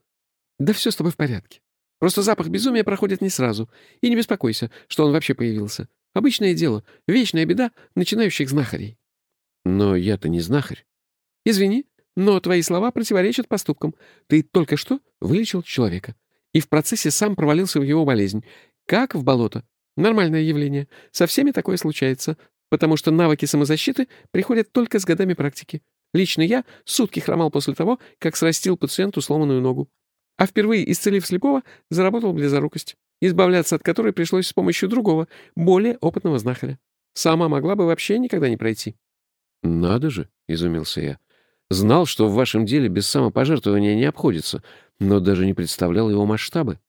[SPEAKER 2] «Да все с тобой в порядке. Просто запах безумия проходит не сразу. И не беспокойся, что он вообще появился. Обычное дело, вечная беда начинающих знахарей».
[SPEAKER 1] «Но я-то не знахарь».
[SPEAKER 2] «Извини, но твои слова противоречат поступкам. Ты только что вылечил человека. И в процессе сам провалился в его болезнь. Как в болото. Нормальное явление. Со всеми такое случается. Потому что навыки самозащиты приходят только с годами практики. Лично я сутки хромал после того, как срастил пациенту сломанную ногу. А впервые, исцелив слепого, заработал близорукость, избавляться от которой пришлось с помощью другого, более опытного знахаря. Сама могла бы вообще никогда не пройти.
[SPEAKER 1] «Надо же!» — изумился я. «Знал, что в вашем деле без самопожертвования не обходится, но даже не представлял его масштабы».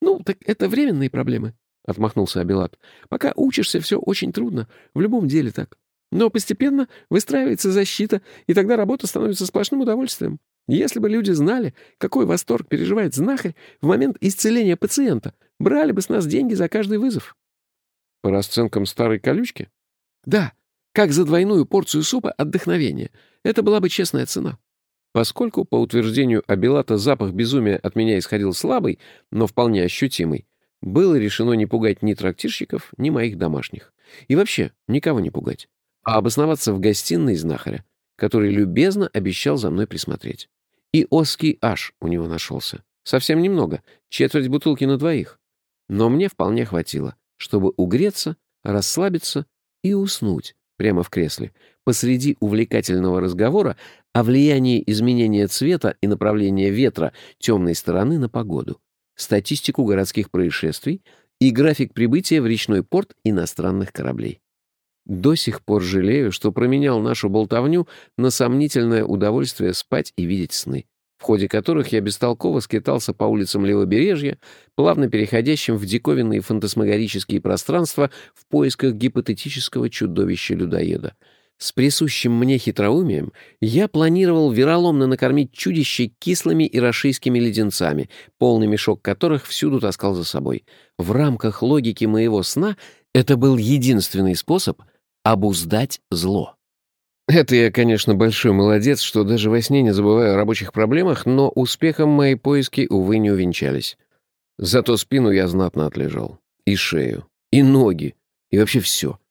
[SPEAKER 2] «Ну, так это временные проблемы», — отмахнулся Абилат. «Пока учишься, все очень трудно. В любом деле так. Но постепенно выстраивается защита, и тогда работа становится сплошным удовольствием. Если бы люди знали, какой восторг переживает знахарь в момент исцеления пациента, брали бы с нас деньги за каждый вызов».
[SPEAKER 1] «По расценкам старой колючки?»
[SPEAKER 2] «Да, как за двойную порцию супа отдохновения. Это была бы честная цена».
[SPEAKER 1] Поскольку, по утверждению Абилата, запах безумия от меня исходил слабый, но вполне ощутимый, было решено не пугать ни трактирщиков, ни моих домашних. И вообще, никого не пугать, а обосноваться в гостиной знахаря, который любезно обещал за мной присмотреть. И оский аж у него нашелся. Совсем немного, четверть бутылки на двоих. Но мне вполне хватило, чтобы угреться, расслабиться и уснуть прямо в кресле, посреди увлекательного разговора о влиянии изменения цвета и направления ветра темной стороны на погоду, статистику городских происшествий и график прибытия в речной порт иностранных кораблей. До сих пор жалею, что променял нашу болтовню на сомнительное удовольствие спать и видеть сны, в ходе которых я бестолково скитался по улицам левобережья, плавно переходящим в диковинные фантасмагорические пространства в поисках гипотетического чудовища-людоеда — с присущим мне хитроумием я планировал вероломно накормить чудище кислыми и леденцами, полный мешок которых всюду таскал за собой. В рамках логики моего сна это был единственный способ обуздать зло. Это я, конечно, большой молодец, что даже во сне не забываю о рабочих проблемах, но успехом мои поиски, увы, не увенчались. Зато спину я знатно отлежал. И шею, и ноги, и вообще все —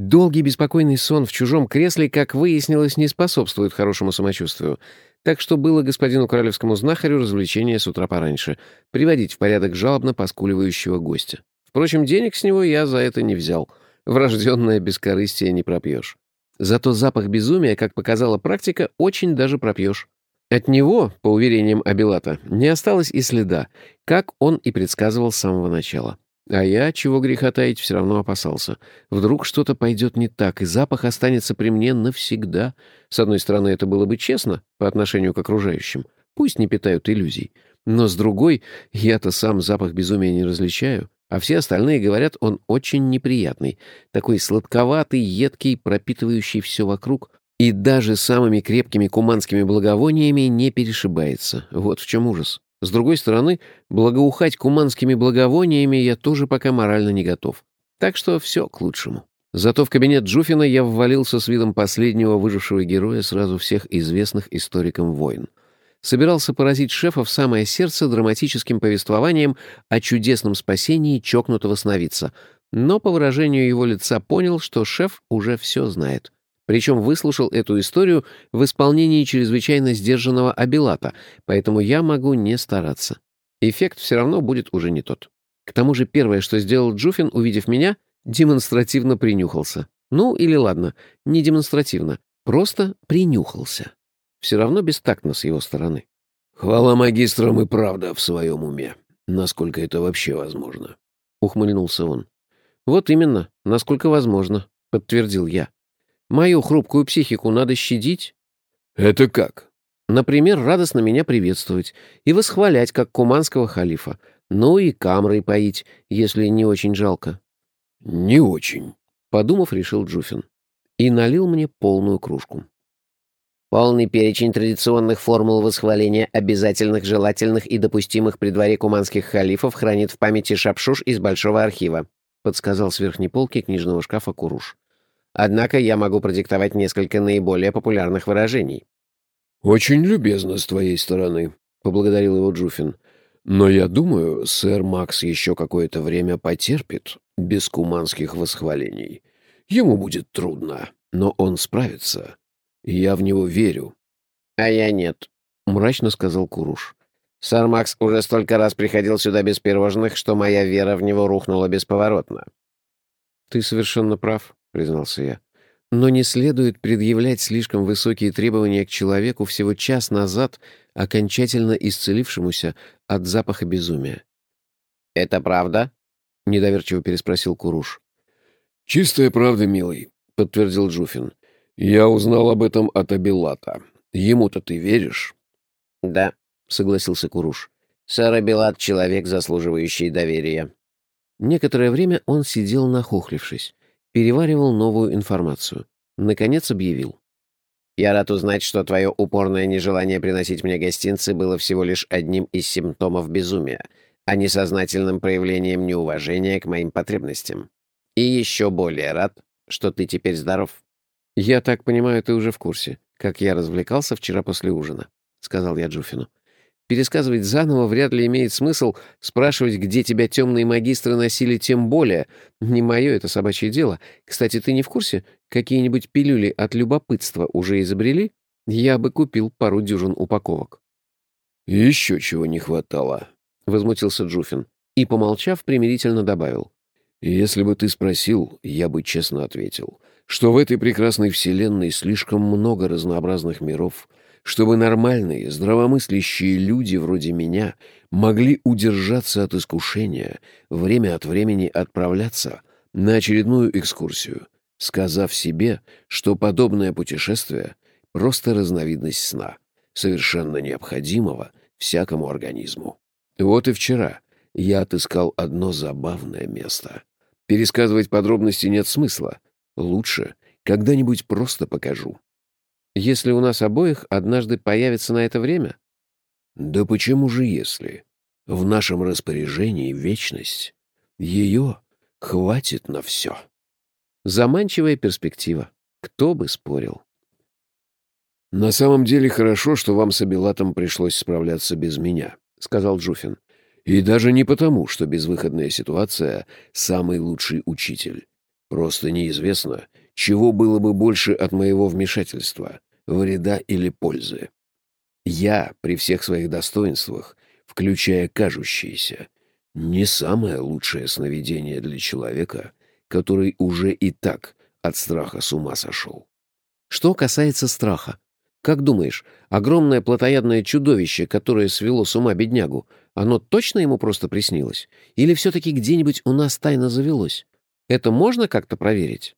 [SPEAKER 1] Долгий беспокойный сон в чужом кресле, как выяснилось, не способствует хорошему самочувствию. Так что было господину королевскому знахарю развлечение с утра пораньше — приводить в порядок жалобно поскуливающего гостя. Впрочем, денег с него я за это не взял. Врожденное бескорыстие не пропьешь. Зато запах безумия, как показала практика, очень даже пропьешь. От него, по уверениям Абилата, не осталось и следа, как он и предсказывал с самого начала. А я, чего греха таить, все равно опасался. Вдруг что-то пойдет не так, и запах останется при мне навсегда. С одной стороны, это было бы честно по отношению к окружающим. Пусть не питают иллюзий. Но с другой, я-то сам запах безумия не различаю. А все остальные говорят, он очень неприятный. Такой сладковатый, едкий, пропитывающий все вокруг. И даже самыми крепкими куманскими благовониями не перешибается. Вот в чем ужас. С другой стороны, благоухать куманскими благовониями я тоже пока морально не готов. Так что все к лучшему. Зато в кабинет Джуфина я ввалился с видом последнего выжившего героя сразу всех известных историкам войн. Собирался поразить шефа в самое сердце драматическим повествованием о чудесном спасении чокнутого сновидца, но по выражению его лица понял, что шеф уже все знает. Причем выслушал эту историю в исполнении чрезвычайно сдержанного Абилата, поэтому я могу не стараться. Эффект все равно будет уже не тот. К тому же первое, что сделал Джуфин, увидев меня, демонстративно принюхался. Ну, или ладно, не демонстративно, просто принюхался. Все равно бестактно с его стороны.
[SPEAKER 2] «Хвала магистрам и правда в своем уме, насколько это вообще возможно», —
[SPEAKER 1] ухмыльнулся он. «Вот именно, насколько возможно», — подтвердил я. Мою хрупкую психику надо щадить.
[SPEAKER 2] Это как?
[SPEAKER 1] Например, радостно меня приветствовать и восхвалять, как куманского халифа. Ну и камрой поить, если не очень жалко.
[SPEAKER 2] Не очень,
[SPEAKER 1] подумав, решил Джуфин. И налил мне полную кружку.
[SPEAKER 3] Полный перечень традиционных формул восхваления обязательных, желательных и допустимых при дворе куманских халифов хранит в памяти Шапшуш из Большого архива, подсказал с верхней полки книжного шкафа Куруш. Однако я могу продиктовать несколько наиболее популярных выражений».
[SPEAKER 2] «Очень любезно с твоей стороны», — поблагодарил его Джуфин. «Но я думаю, сэр Макс еще какое-то время потерпит без куманских восхвалений. Ему будет трудно, но он справится. Я в него верю».
[SPEAKER 3] «А я нет», — мрачно сказал Куруш. «Сэр Макс уже столько раз приходил сюда без пирожных, что моя вера в него рухнула бесповоротно».
[SPEAKER 1] «Ты совершенно прав», — признался я. «Но не следует предъявлять слишком высокие требования к человеку всего час назад, окончательно исцелившемуся от запаха безумия».
[SPEAKER 3] «Это правда?»
[SPEAKER 1] — недоверчиво переспросил Куруш.
[SPEAKER 2] «Чистая правда, милый», — подтвердил Джуфин. «Я узнал об этом от Абилата. Ему-то ты веришь?»
[SPEAKER 3] «Да», — согласился Куруш. «Сэр Абилат — человек, заслуживающий доверия».
[SPEAKER 1] Некоторое время он сидел нахохлившись переваривал новую информацию. Наконец объявил.
[SPEAKER 3] «Я рад узнать, что твое упорное нежелание приносить мне гостинцы было всего лишь одним из симптомов безумия, а не сознательным проявлением неуважения к моим потребностям. И еще более рад, что ты теперь здоров».
[SPEAKER 1] «Я так понимаю, ты уже в курсе, как я развлекался вчера после ужина», — сказал я Джуфину. Пересказывать заново вряд ли имеет смысл, спрашивать, где тебя темные магистры носили, тем более. Не мое это собачье дело. Кстати, ты не в курсе? Какие-нибудь пилюли от любопытства уже изобрели? Я бы купил пару дюжин упаковок.
[SPEAKER 2] «Еще чего не хватало», —
[SPEAKER 1] возмутился Джуфин. И, помолчав, примирительно добавил.
[SPEAKER 2] «Если бы ты спросил, я бы честно ответил, что в этой прекрасной вселенной слишком много разнообразных миров, чтобы нормальные, здравомыслящие люди вроде меня могли удержаться от искушения, время от времени отправляться на очередную экскурсию, сказав себе, что подобное путешествие — просто разновидность сна, совершенно необходимого всякому организму. Вот и вчера я отыскал одно забавное место. Пересказывать подробности нет смысла. Лучше когда-нибудь просто покажу.
[SPEAKER 1] Если у нас обоих однажды появится на это время?
[SPEAKER 2] Да почему же если? В нашем распоряжении вечность. Ее хватит на все.
[SPEAKER 1] Заманчивая перспектива. Кто бы спорил?
[SPEAKER 2] «На самом деле хорошо, что вам с Абилатом пришлось справляться без меня», — сказал Джуфин. «И даже не потому, что безвыходная ситуация — самый лучший учитель. Просто неизвестно, чего было бы больше от моего вмешательства — вреда или пользы? Я, при всех своих достоинствах, включая кажущиеся, не самое лучшее сновидение для человека, который уже и так от страха с ума сошел.
[SPEAKER 1] Что касается страха, как думаешь, огромное плотоядное чудовище, которое свело с ума беднягу, оно точно ему просто приснилось? Или все-таки где-нибудь у нас тайно завелось? Это можно как-то проверить?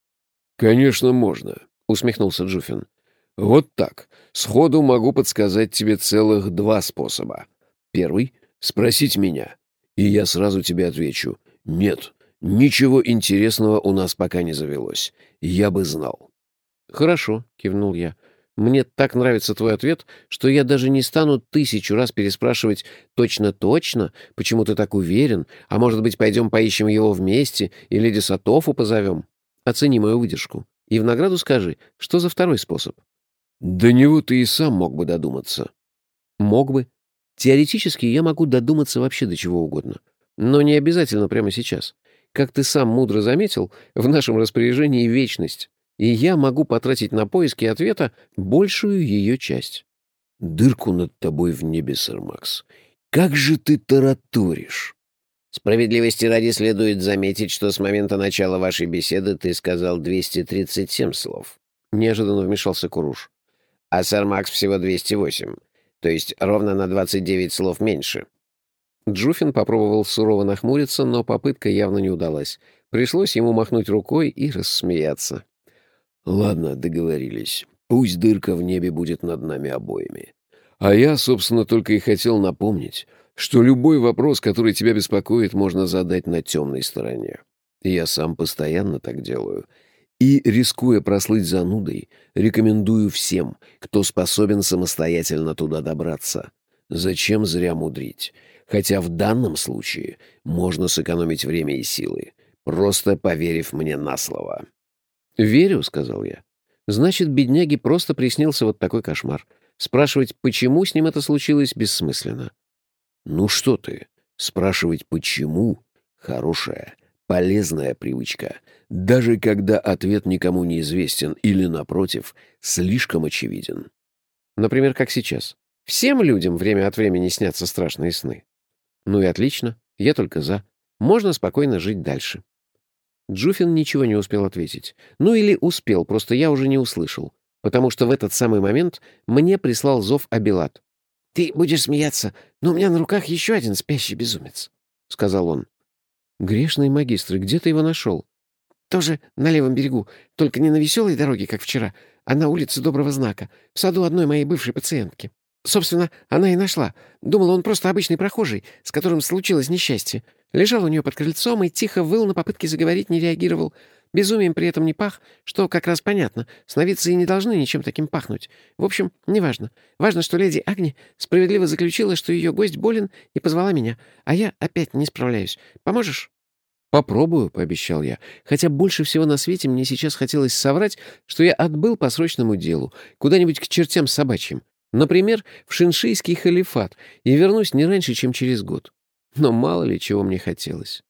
[SPEAKER 2] «Конечно, можно», — усмехнулся Джуфин. «Вот так. Сходу могу подсказать тебе целых два способа. Первый — спросить меня, и я сразу тебе отвечу. Нет, ничего интересного у нас пока не завелось. Я бы знал».
[SPEAKER 1] «Хорошо», — кивнул я. «Мне так нравится твой ответ, что я даже не стану тысячу раз переспрашивать «точно-точно», почему ты так уверен, а может быть, пойдем поищем его вместе и леди Сатофу позовем?» Оцени мою выдержку. И в награду скажи, что за второй способ?»
[SPEAKER 2] «До него ты и сам мог бы додуматься».
[SPEAKER 1] Мог бы. Теоретически я могу додуматься вообще до чего угодно. Но не обязательно прямо сейчас. Как ты сам мудро заметил, в нашем распоряжении вечность, и я могу потратить на поиски ответа большую ее часть.
[SPEAKER 2] Дырку над тобой в небе, сэр Макс. Как же ты тараторишь?
[SPEAKER 3] Справедливости ради следует заметить, что с момента начала вашей беседы ты сказал 237 слов. Неожиданно вмешался Куруш. А сэр Макс всего 208, то есть ровно на 29 слов меньше.
[SPEAKER 1] Джуфин попробовал сурово нахмуриться, но попытка явно не удалась. Пришлось ему махнуть рукой и рассмеяться.
[SPEAKER 2] «Ладно, договорились. Пусть дырка в небе будет над нами обоими. А я, собственно, только и хотел напомнить, что любой вопрос, который тебя беспокоит, можно задать на темной стороне. Я сам постоянно так делаю. И, рискуя прослыть занудой, рекомендую всем, кто способен самостоятельно туда добраться. Зачем зря мудрить? Хотя в данном случае можно сэкономить время и силы, просто поверив мне на слово.
[SPEAKER 1] «Верю», — сказал я. «Значит, бедняге просто приснился вот такой кошмар. Спрашивать, почему с ним это случилось, бессмысленно.
[SPEAKER 2] Ну что ты, спрашивать почему — хорошая, полезная привычка, даже когда ответ никому не известен или, напротив, слишком очевиден.
[SPEAKER 1] Например, как сейчас. Всем людям время от времени снятся страшные сны. Ну и отлично, я только за. Можно спокойно жить дальше. Джуфин ничего не успел ответить. Ну или успел, просто я уже не услышал. Потому что в этот самый момент мне прислал зов Абилат.
[SPEAKER 3] «Ты будешь смеяться, но у меня на руках еще один спящий безумец», — сказал он.
[SPEAKER 1] «Грешные магистры, где ты его нашел?»
[SPEAKER 3] «Тоже на левом берегу, только не на веселой дороге, как вчера, а на улице Доброго Знака, в саду одной моей бывшей пациентки. Собственно, она и нашла. Думала, он просто обычный прохожий, с которым случилось несчастье. Лежал у нее под крыльцом и тихо выл на попытки заговорить, не реагировал. Безумием при этом не пах, что как раз понятно. Сновидцы и не должны ничем таким пахнуть. В общем, неважно. Важно, что леди Агни справедливо заключила, что ее гость болен, и позвала меня. А я опять не справляюсь. Поможешь?»
[SPEAKER 1] «Попробую», — пообещал я. Хотя больше всего на свете мне сейчас хотелось соврать, что я отбыл по срочному делу, куда-нибудь к чертям собачьим. Например, в шиншийский халифат, и вернусь не раньше, чем через год. Но мало ли чего мне хотелось.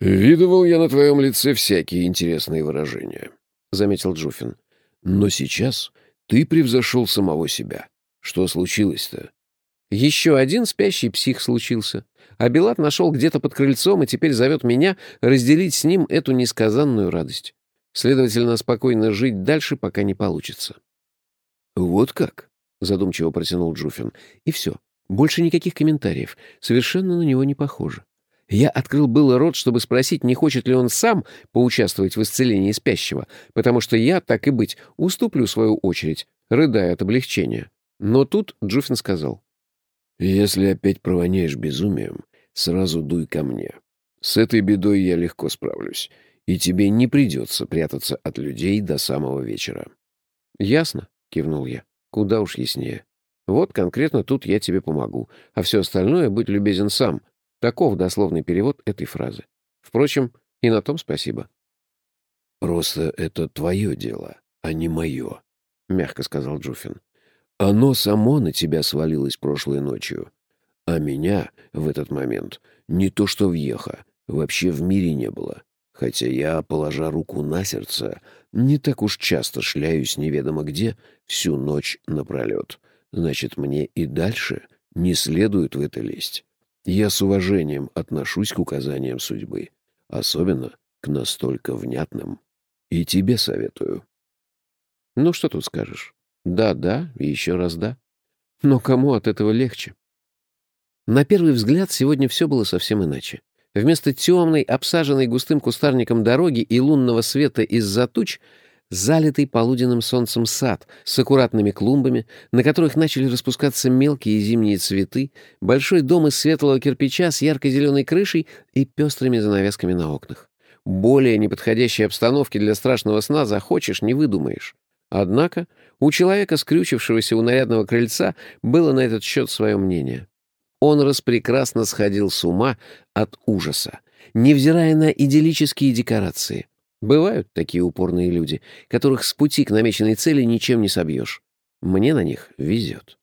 [SPEAKER 2] «Видывал я на твоем лице всякие интересные выражения», — заметил Джуфин. «Но сейчас ты превзошел самого себя. Что случилось-то?»
[SPEAKER 1] «Еще один спящий псих случился. А Белат нашел где-то под крыльцом и теперь зовет меня разделить с ним эту несказанную радость. Следовательно, спокойно жить дальше, пока не получится».
[SPEAKER 2] «Вот как?»
[SPEAKER 1] — задумчиво протянул Джуфин. «И все. Больше никаких комментариев. Совершенно на него не похоже. Я открыл было рот, чтобы спросить, не хочет ли он сам поучаствовать в исцелении спящего, потому что я, так и быть, уступлю свою очередь, рыдая от облегчения. Но тут Джуфин сказал.
[SPEAKER 2] «Если опять провоняешь безумием, сразу дуй ко мне. С этой бедой я легко справлюсь, и тебе не придется прятаться от людей до самого вечера».
[SPEAKER 1] «Ясно», — кивнул я. «Куда уж яснее. Вот конкретно тут я тебе помогу, а все остальное будь любезен сам, Таков дословный перевод этой фразы. Впрочем, и на том спасибо.
[SPEAKER 2] «Просто это твое дело, а не мое», — мягко сказал Джуфин. «Оно само на тебя свалилось прошлой ночью, а меня в этот момент не то что въеха, вообще в мире не было. Хотя я, положа руку на сердце, не так уж часто шляюсь неведомо где всю ночь напролет. Значит, мне и дальше не следует в это лезть. Я с уважением отношусь к указаниям судьбы, особенно к настолько внятным. И тебе советую.
[SPEAKER 1] Ну, что тут скажешь? Да-да и еще раз да. Но кому от этого легче? На первый взгляд сегодня все было совсем иначе. Вместо темной, обсаженной густым кустарником дороги и лунного света из-за туч — залитый полуденным солнцем сад с аккуратными клумбами, на которых начали распускаться мелкие зимние цветы, большой дом из светлого кирпича с ярко-зеленой крышей и пестрыми занавесками на окнах. Более неподходящей обстановки для страшного сна захочешь, не выдумаешь. Однако у человека, скрючившегося у нарядного крыльца, было на этот счет свое мнение. Он распрекрасно сходил с ума от ужаса, невзирая на идиллические декорации — Бывают такие упорные люди, которых с пути к намеченной цели ничем не собьешь. Мне на них везет.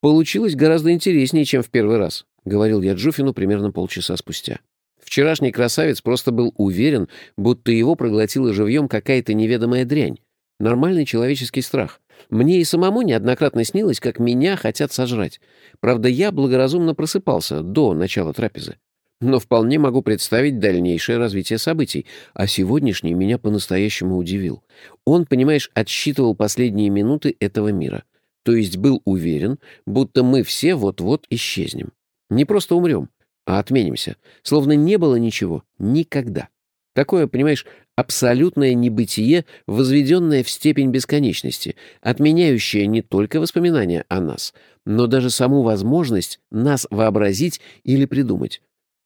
[SPEAKER 1] Получилось гораздо интереснее, чем в первый раз, говорил я Джуфину примерно полчаса спустя. Вчерашний красавец просто был уверен, будто его проглотила живьем какая-то неведомая дрянь. Нормальный человеческий страх. Мне и самому неоднократно снилось, как меня хотят сожрать. Правда, я благоразумно просыпался до начала трапезы. Но вполне могу представить дальнейшее развитие событий, а сегодняшний меня по-настоящему удивил. Он, понимаешь, отсчитывал последние минуты этого мира. То есть был уверен, будто мы все вот-вот исчезнем. Не просто умрем, а отменимся. Словно не было ничего. Никогда. Такое, понимаешь, абсолютное небытие, возведенное в степень бесконечности, отменяющее не только воспоминания о нас, но даже саму возможность нас вообразить или придумать.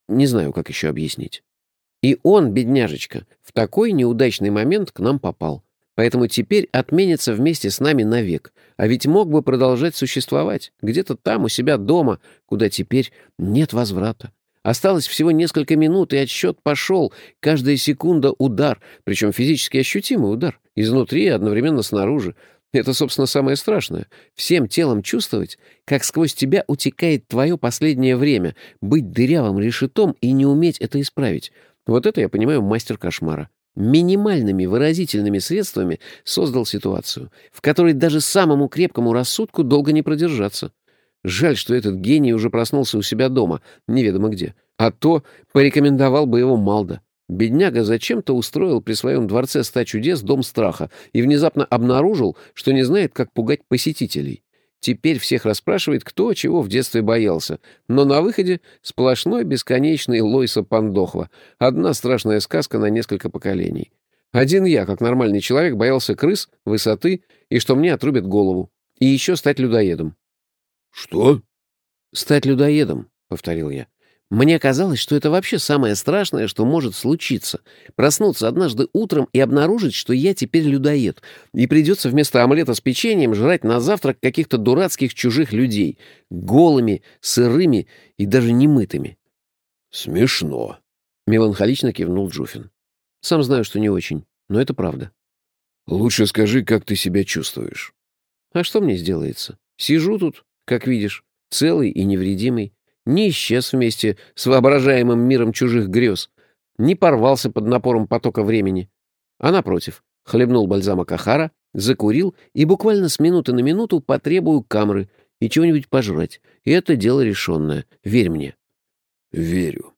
[SPEAKER 1] Не знаю, как еще объяснить. И он, бедняжечка, в такой неудачный момент к нам попал. Поэтому теперь отменится вместе с нами навек. А ведь мог бы продолжать существовать, где-то там, у себя дома, куда теперь нет возврата. Осталось всего несколько минут, и отсчет пошел. Каждая секунда — удар, причем физически ощутимый удар, изнутри и одновременно снаружи. Это, собственно, самое страшное. Всем телом чувствовать, как сквозь тебя утекает твое последнее время, быть дырявым решетом и не уметь это исправить. Вот это я понимаю мастер кошмара минимальными выразительными средствами создал ситуацию, в которой даже самому крепкому рассудку долго не продержаться. Жаль, что этот гений уже проснулся у себя дома, неведомо где. А то порекомендовал бы его Малда. Бедняга зачем-то устроил при своем дворце ста чудес дом страха и внезапно обнаружил, что не знает, как пугать посетителей. Теперь всех расспрашивает, кто чего в детстве боялся. Но на выходе сплошной бесконечный Лойса Пандохва. Одна страшная сказка на несколько поколений. Один я, как нормальный человек, боялся крыс, высоты и что мне отрубят голову. И еще стать людоедом.
[SPEAKER 2] «Что?»
[SPEAKER 1] «Стать людоедом», — повторил я. Мне казалось, что это вообще самое страшное, что может случиться. Проснуться однажды утром и обнаружить, что я теперь людоед, и придется вместо омлета с печеньем жрать на завтрак каких-то дурацких чужих людей, голыми, сырыми и даже немытыми.
[SPEAKER 2] «Смешно», —
[SPEAKER 1] меланхолично кивнул Джуфин. «Сам знаю, что не очень, но это правда».
[SPEAKER 2] «Лучше скажи, как ты себя чувствуешь».
[SPEAKER 1] «А что мне сделается? Сижу тут, как видишь, целый и невредимый не исчез вместе с воображаемым миром чужих грез, не порвался под напором потока времени, а, напротив, хлебнул бальзама Кахара, закурил и буквально с минуты на минуту потребую камры и чего-нибудь пожрать. И это дело решенное. Верь мне.
[SPEAKER 2] Верю.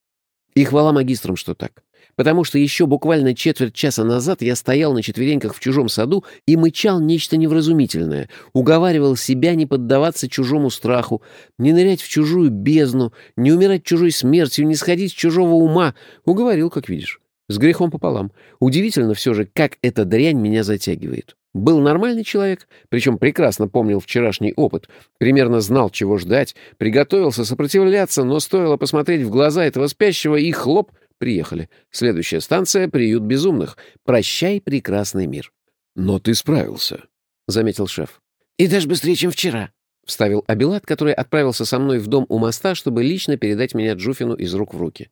[SPEAKER 1] И хвала магистрам, что так потому что еще буквально четверть часа назад я стоял на четвереньках в чужом саду и мычал нечто невразумительное, уговаривал себя не поддаваться чужому страху, не нырять в чужую бездну, не умирать чужой смертью, не сходить с чужого ума. Уговорил, как видишь. С грехом пополам. Удивительно все же, как эта дрянь меня затягивает. Был нормальный человек, причем прекрасно помнил вчерашний опыт, примерно знал, чего ждать, приготовился сопротивляться, но стоило посмотреть в глаза этого спящего, и хлоп, Приехали. Следующая станция — приют безумных. Прощай, прекрасный мир.
[SPEAKER 2] Но ты справился, —
[SPEAKER 1] заметил шеф.
[SPEAKER 3] И даже быстрее, чем вчера, —
[SPEAKER 1] вставил Абилат, который отправился со мной в дом у моста, чтобы лично передать меня Джуфину из рук в руки.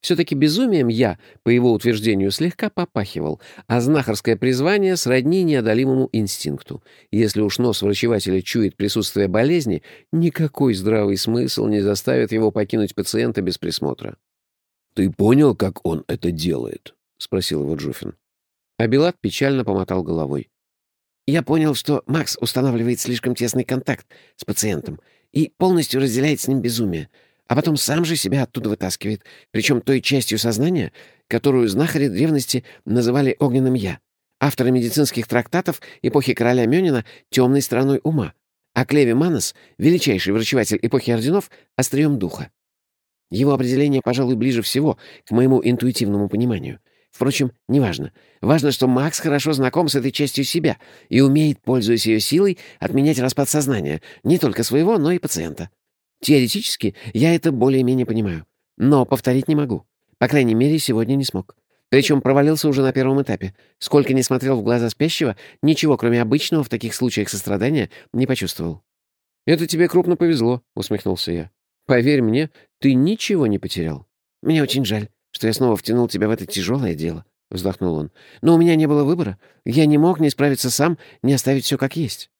[SPEAKER 1] Все-таки безумием я, по его утверждению, слегка попахивал, а знахарское призвание сродни неодолимому инстинкту. Если уж нос врачевателя чует присутствие болезни, никакой здравый смысл не заставит его покинуть пациента без присмотра.
[SPEAKER 2] «Ты понял, как он это делает?»
[SPEAKER 1] — спросил его Джуфин. А Билат печально помотал головой.
[SPEAKER 3] «Я понял, что Макс устанавливает слишком тесный контакт с пациентом и полностью разделяет с ним безумие, а потом сам же себя оттуда вытаскивает, причем той частью сознания, которую знахари древности называли огненным «я», авторы медицинских трактатов эпохи короля Мёнина темной стороной ума, а Клеви Манос, величайший врачеватель эпохи орденов, острием духа. Его определение, пожалуй, ближе всего к моему интуитивному пониманию. Впрочем, неважно. Важно, что Макс хорошо знаком с этой частью себя и умеет, пользуясь ее силой, отменять распад сознания, не только своего, но и пациента. Теоретически я это более-менее понимаю. Но повторить не могу. По крайней мере, сегодня не смог. Причем провалился уже на первом этапе. Сколько не смотрел в глаза спящего, ничего, кроме обычного в таких случаях сострадания, не почувствовал.
[SPEAKER 1] «Это тебе крупно повезло», — усмехнулся я. Поверь мне, ты ничего не потерял.
[SPEAKER 3] Мне очень жаль, что я снова втянул тебя в это тяжелое дело, — вздохнул он. Но у меня не было выбора. Я не мог не справиться сам, не оставить все как есть.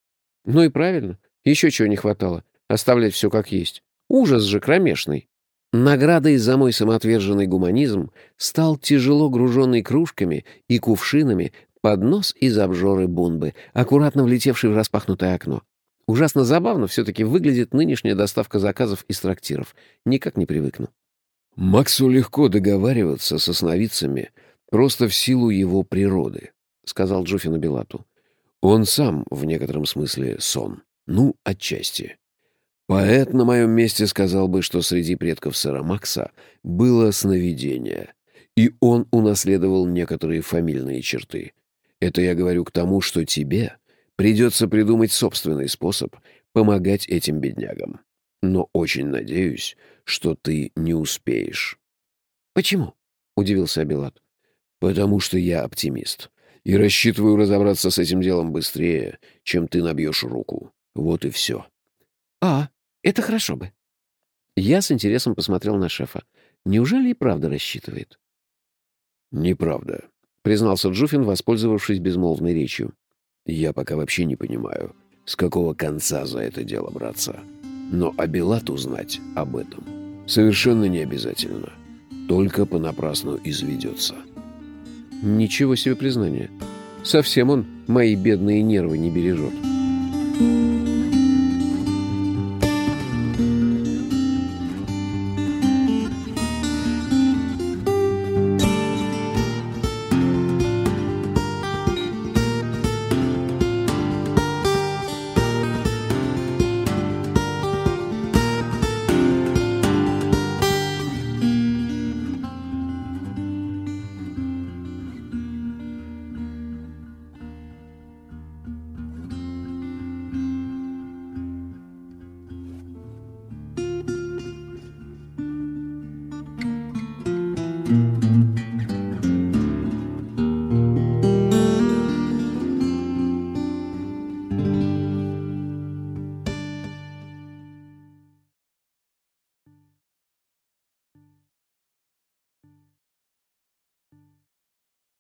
[SPEAKER 1] Ну и правильно. Еще чего не хватало. оставлять все как есть. Ужас же кромешный. Наградой за мой самоотверженный гуманизм стал тяжело груженный кружками и кувшинами поднос из обжоры бунбы, аккуратно влетевший в распахнутое окно. Ужасно забавно все-таки выглядит нынешняя доставка заказов из трактиров. Никак не привыкну.
[SPEAKER 2] Максу легко договариваться со сновидцами просто в силу его природы, — сказал Джуфину Белату. Он сам, в некотором смысле, сон. Ну, отчасти. Поэт на моем месте сказал бы, что среди предков сэра Макса было сновидение, и он унаследовал некоторые фамильные черты. Это я говорю к тому, что тебе придется придумать собственный способ помогать этим беднягам. Но очень надеюсь, что ты не успеешь.
[SPEAKER 1] «Почему?» — удивился Абилат.
[SPEAKER 2] «Потому что я оптимист и рассчитываю разобраться с этим делом быстрее, чем ты набьешь руку. Вот и все».
[SPEAKER 1] «А, это хорошо бы. Я с интересом посмотрел на шефа. Неужели и правда рассчитывает?
[SPEAKER 2] Неправда, признался Джуфин, воспользовавшись безмолвной речью. Я пока вообще не понимаю, с какого конца за это дело браться. Но Абилат узнать об этом совершенно не обязательно. Только понапрасну изведется.
[SPEAKER 1] Ничего себе признание. Совсем он мои бедные нервы не бережет.